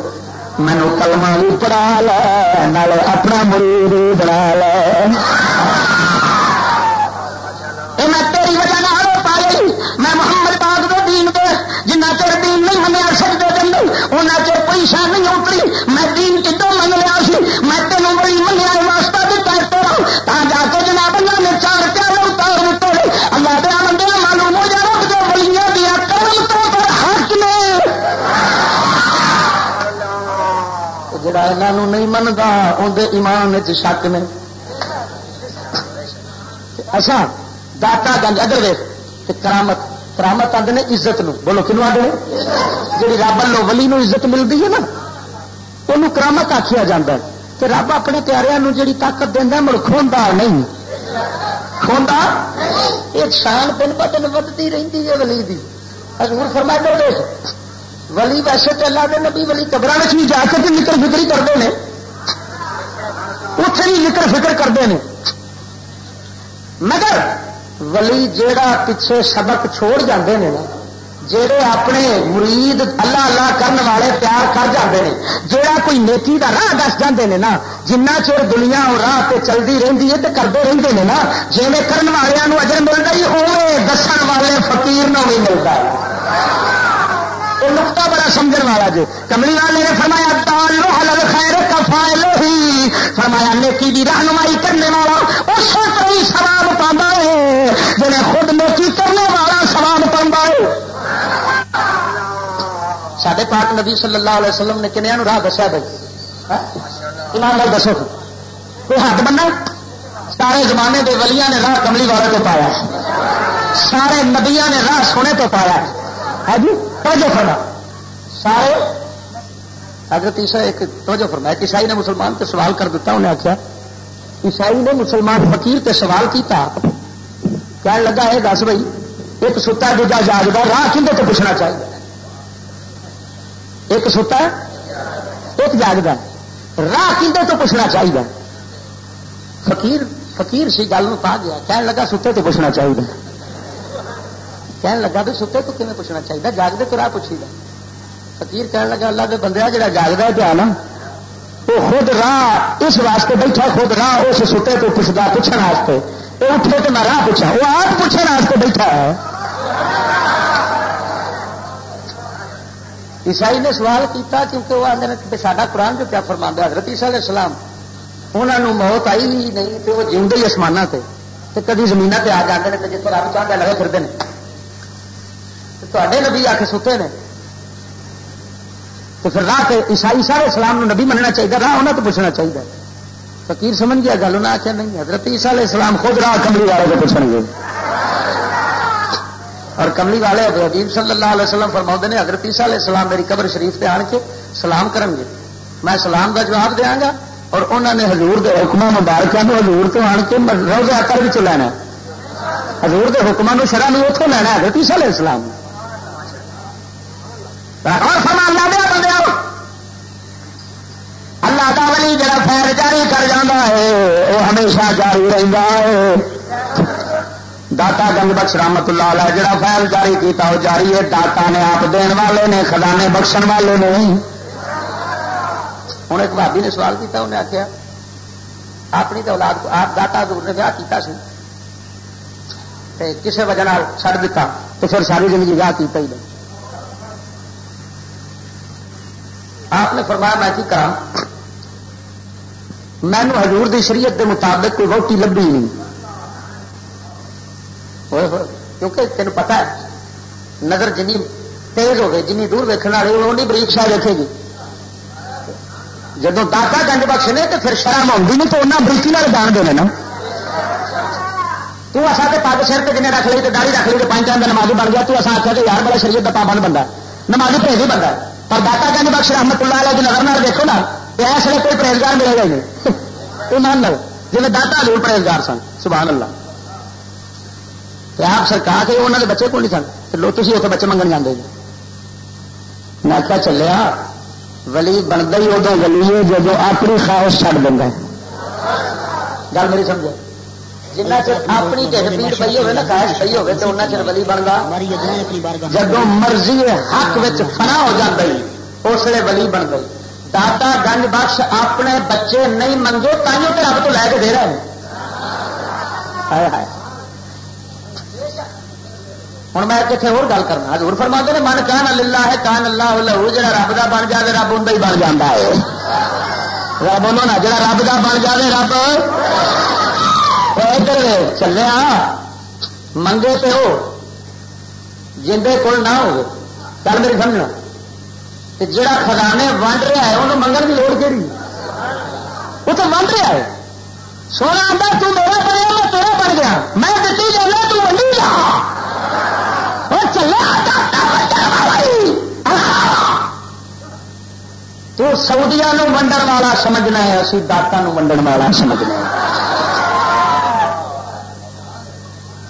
مینو کلمہ بھی پڑھا لے اپنا مرید بنا لے۔ کوئی شہ نہیں اتری۔ میں دین کتوں من لیا سی۔ میں تینوں بڑی منیا واسطہ بھی کرتے رہا۔ تا جا کے جناب اللہ نے چار پیالے اتار دیتے اللہ دیا بندے معلوم ہو جائے رب جو بلیاں دیا کرم تو پر حق نے جڑا یہاں نہیں منگا اندر ایمان شک نے۔ اچھا داتا گنج ادر ویخ کرامت۔ کرامت آدھے نے عزت نو۔ بولو کنو آدھے جی رب لو ولی نو عزت ملتی ہے نا وہ کرامت آخیا جا کہ رب اپنے پیاروں جی طاقت دینا مڑ کھوندا نہیں۔ کھوندا یہ شان دن ب دن ودتی رہتی ہے ولی دی۔ حضور فرما کر دے ولی ویسے تو اللہ دے نبی، ولی قبر بھی جا کے نکل فکری کرتے ہیں اتنے ہی نکل فکر کرتے ہیں مگر ولی جیڑا پیچھے سبق چھوڑ جاندے نے نا جڑے اپنے مرید اللہ اللہ کرنے والے پیار کر جاتے ہیں جہاں کوئی نیکی کا راہ دس جاتے ہیں نا، جنہ چر دنیا وہ راہ پہ چلتی رہتی ہے تو کرتے رہتے ہیں نا جی کرنے والوں اجر ملتا ہی اوے دس والے فقیر نو بھی ملتا ہے۔ یہ نقطہ بڑا سمجھ والا جی کملی والے نے فرمایا تالو حل خیر کفائل ہی۔ فرمایا، نیکی کی رہنمائی کرنے والا اس وقت ہی سواب پانا ہے۔ جنہیں خود نیکی کرنے والا سواب پانا ہے۔ سڈے پاک نبی صلی اللہ علیہ وسلم نے کنیا راہ دسیا بھائی؟ ہاں؟ ایمان لال دسو۔ کوئی حد بننا سارے زمانے کے ولیاں نے راہ کملی والے کو پایا۔ سارے نبیا نے راہ سونے تو پایا۔ ہے جی؟ توجہ فرما۔ سارے؟ حضرت عیسیٰ ایک توجہ فرما ایک عیسائی نے مسلمان سے سوال کر دیتا انہیں آخیا عیسائی نے مسلمان فقیر تے سوال کیتا۔ کیا لگا ہے دس بھائی، ایک ستا دوجا جاگتا راہ کھے تو پوچھنا چاہیے? ایک ستا ایک جاگتا راہ کھے تو پوچھنا چاہیے۔ فقیر فقیر سی گل پا گیا، کہنے لگا، ستے تو پوچھنا چاہیے. کہنے لگا بھی ستے تو کھے پوچھنا چاہیے؟ جاگتے تو راہ پوچھی گا فقیر کہنے لگا، اللہ کے بندہ جا جاگتا ہے پیا نا، وہ خود راہ اس واسطے بیٹھا، خود راہ اس ستے تو پوچھتا پوچھنے واسطے وہ اٹھے تو میں راہ پوچھا، وہ آپ پوچھنے واسطے بیٹھا۔ ہے عیسائی نے سوال کیتا کیونکہ وہ آدھے کہ ساڈا قرآن جو کیا فرما حضرت عیسیٰ علیہ السلام انہوں موت آئی ہی نہیں تو وہ جیوندے ہی آسمان سے تو کدی زمین پہ آ جاتے ہیں جتنے رب چاہتے لگے پھرتے ہیں تے نبی آ کے ستے ہیں تو پھر راہ عیسائی سارے اسلام نبی مننا چاہیے راہ انہوں تو پوچھنا چاہیے فقیر سمجھ گیا، گل انہیں آخیا نہیں، حضرت عیسیٰ علیہ السلام خود راہ کملی والے کو پوچھیں گے۔ اور کملی والے حبیب صلی اللہ علیہ وسلم فرما نے، حضرت عیسیٰ علیہ السلام میری قبر شریف پہ آن کے سلام کریں گے۔ میں سلام کا جواب دیا گا اور انہوں نے حضور کے حکم مبارکوں حضور تو آن کے روزہ کر بھی لینا حضور کے حکمان شرح اتوں لینا حضرت عیسیٰ علیہ السلام۔ اور فرمان لا دیا اللہ کا ولی جڑا فیر جاری کر جانا ہے، وہ ہمیشہ جاری رہتا ہے۔ داتا گنج بخش رحمت اللہ علیہ، جڑا فیل جاری کیتا، وہ جاری ہے۔ داتا نے آپ دین والے نے، خزانے بخشن والے نے۔ ہوں ایک بھابی نے سوال کیا انہیں آخیا اپنی تو اولاد کو آپ داتا دور نے ویاہ کیتا سی۔ کسی وجہ چڑ دیتا تو پھر ساری زندگی ویاہ کیتا ہی نہیں آپ نے فرمایا، میں کی کرا مینو حضور دی شریعت دے مطابق کوئی روٹی لبھی نہیں۔ کیونکہ تین پتا ہے، نظر جنی تیز ہوگی، جنی دور ویکن والے اونی بریک شاہ دیکھے گی۔ جب داتا گنج بخش نے تو پھر شرم آؤں نہیں، تو انہیں بریکی والے جان دے نا تو اصا تو پگ سر پہ جن رکھ لی تو رکھ لی تو پانچ ٹائم کا نمازی بن گیا تو اصا آخیا کہ یار بڑا شریعت کا پابند بندہ نمازی پریزی بندہ پر داتا گنج بخش رحمت اللہ علیہ کی نظر نال دیکھو نا تو اس لیے کوئی پرہیزگار ملے گا نہیں۔ ایمان لو جی داتا ضرور پرہیزگار سن سبحان اللہ۔ تو آپ سرکار کے انہوں نے بچے کو نہیں سن؟ لو تھی اتنے بچے منگن جانے جی۔ میں کیا چلیا ولی بنتا ہی ادو ولی ہے جب اپنی خواہش چڑ دینا گل میری سمجھو جنہ چر اپنی تحبیر پی ہوگی نا خواہش پی ہوگی تو انہیں چر ولی بنتا جب مرضی حق فنا ہو جاتا اس لیے ولی بن گئی۔ داتا گنج بخش اپنے بچے نہیں منگے تھی تو رب تو لے کے دے رہے ہیں۔ ہوں میں کتنے اور گل کرنا ہزور فرما نے، من کان اللہ ہے کان اللہ لہو جا رب کا بن جائے رب ان ہی بن جا ہے۔ رب بولو نا جا رب کا بن جائے رب۔ ادھر چلے منگے پہ ہو جی کول نہ ہو۔ کل میری سمجھنا۔ جڑا خزانے ونڈ رہا ہے، انہوں منگن کی لوڑ کہڑی وہ تو ونڈ رہا ہے۔ سونا آتا تو میرا بنیا میں تیرا بن گیا۔ میں دیتی جانا، تو ونڈی جا۔ تو سعودیا ونڈن والا سمجھنا ہے، اسی داتا ونڈن والا سمجھنا ہے۔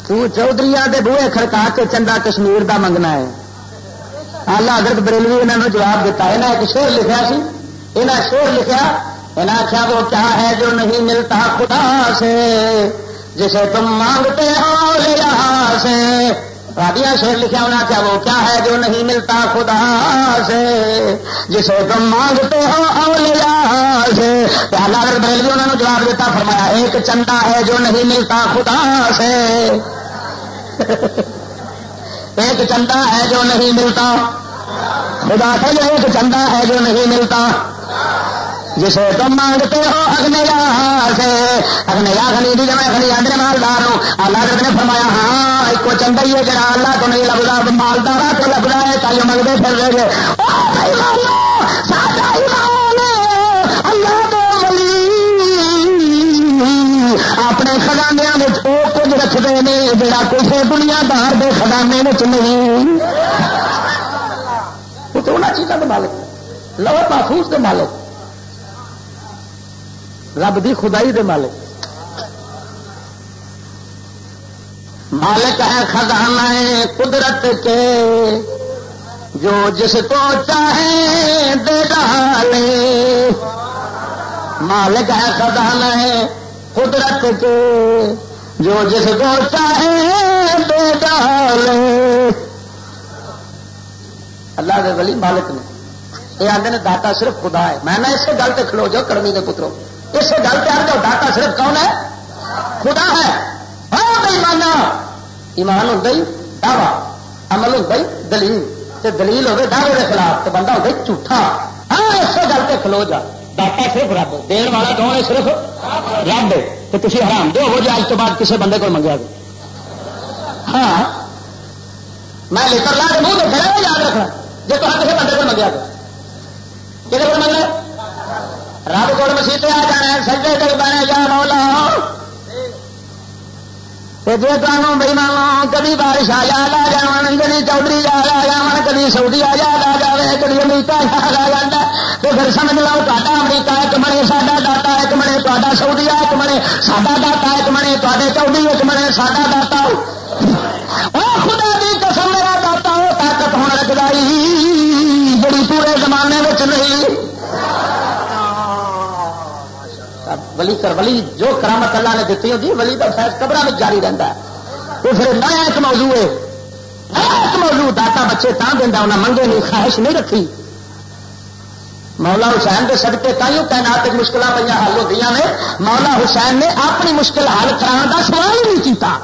تو چودھری دے بوئے کھڑکا کے چندہ کشمیر دا منگنا ہے۔ آلہ حضرت بریلوی انہوں نے جواب دیتا ہے ایک شیر لکھا سی۔ انہیں شیر لکھا انہیں آخیا وہ کیا ہے جو نہیں ملتا خدا سے؟ جسے تم مانگتے ہو لیا سے۔ رابیا شیر لکھا انہیں کیا وہ کیا ہے جو نہیں ملتا خدا سے؟ جسے تم مانگتے ہو اولیا سے۔ اللہ حضرت بریلوی انہوں نے جواب دیتا، فرمایا، ایک چندہ ہے جو نہیں ملتا خدا سے۔ <laughs> ایک چندہ ہے جو نہیں ملتا۔ خدا سے جو ایک چندہ ہے جو نہیں ملتا۔ جسے تم مانگتے ہو اگنے سے۔ اگنے خنی دی جمع خنی آدھے مالدار اللہ نے فرمایا ہاں ایک چندہ ہی ہے جڑا اللہ تو نہیں لگتا مالدار تو لگتا ہے چاہیے منگتے پھر رہے گے اللہ اپنے خزانے وہ کچھ رکھتے ہیں جڑا کسی دنیا دار کے خزانے نہیں۔ تو چیزوں کے مالک لو محفوظ کے مالک۔ رب دی خدائی دے مالک۔ مالک ہے خزانہ قدرت کے، جو جس کو چاہے دے ڈالے۔ مالک ہے خزانہ قدرت کے۔ جو جس کو چاہے دے ڈالے اللہ دے ولی مالک نے۔ یہ آدھے داتا صرف خدا ہے۔ میں نہ اسے گل کھلو جاؤ کرمی کے پتروں اس گل پہ آ جاؤ داتا صرف کون ہے؟ خدا ہے۔ ہاں بھائی مانا ایمان ہوں دعوی، عمل ہوں دلیل۔ تے دلیل ہوگی دعوے کے خلاف تو بندہ ہوگا جھوٹا۔ ہاں اس گل پہ کھلو جا۔ داتا صرف رب، دین والا کون ہے صرف؟ رب۔ تو تھی حرام دو ہو جائے اج تو بعد کسی بندے کو منگا دو ہاں۔ میں لے کر لا کے منہ دیکھا یاد رکھنا۔ جی تو کسی بندے کو منگا دو کسی کو منگا؟ رب کو مسیح آ جانا سجے تک بنے جا مولا۔ جی تمہوں بھائی مانو کبھی بارش آ یاد آ جان کبھی چودھری یاد آ جان کبھی سعودی آ یاد آ جائے کبھی امریکہ یاد آ جاتا تو پھر سمجھ لو تا امریکہ ایک بنے ساڈا داتا ایک بنے تا سعودی ایک بنے ساڈا داتا ایک بنے تے چودھری ایک بنے ساڈا داتا خدا کی قسم میرا داتا وہ طاقت ہونا رکھتا جی پورے زمانے میں نہیں ولی کر، ولی جو کرامت اللہ نے دیتی ہوتی جی، ولی کا فیض قبر میں جاری رہتا ہے۔ وہ پھر نیا ایک موضوع ہے۔ نیا ایک موضوع داتا بچے تا دینا انہیں منگے نہیں، خواہش نہیں رکھی۔ مولا حسین کے سدکے تائیوں تعینات مشکل پہ حل ہوتی نے مولا حسین نے اپنی مشکل حل کرا کا سوال ہی نہیں کیتا۔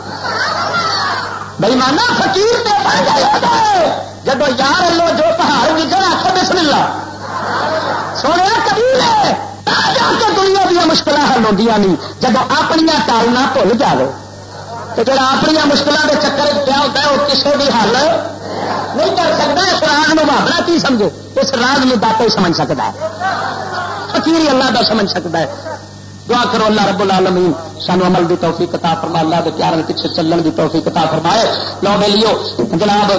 بھائی مانا فکیر جب یار لو جو پہاڑ نکل آخر بسم اللہ۔ سونے کبھی جا کے دنیا مشکل حل ہوتی نہیں. جب اپنی ٹالنا بھول جائے تو جا اپنی مشکلوں کے چکر کیا ہوتا ہے وہ کسی بھی حل نہیں کر سکتا اس راج میں بھابڑا کی سمجھے؟ اس راج میں داتا ہی سمجھ سکتا ہے۔ فکیر اللہ کا سمجھ سکتا ہے۔ دعا کرو اللہ رب العالمین، سانو عمل دی توفیق کتا فرما، اللہ کے پیار پیچھے چلن دی توفیق کتا فرمائے۔ لو بے لیو، جناب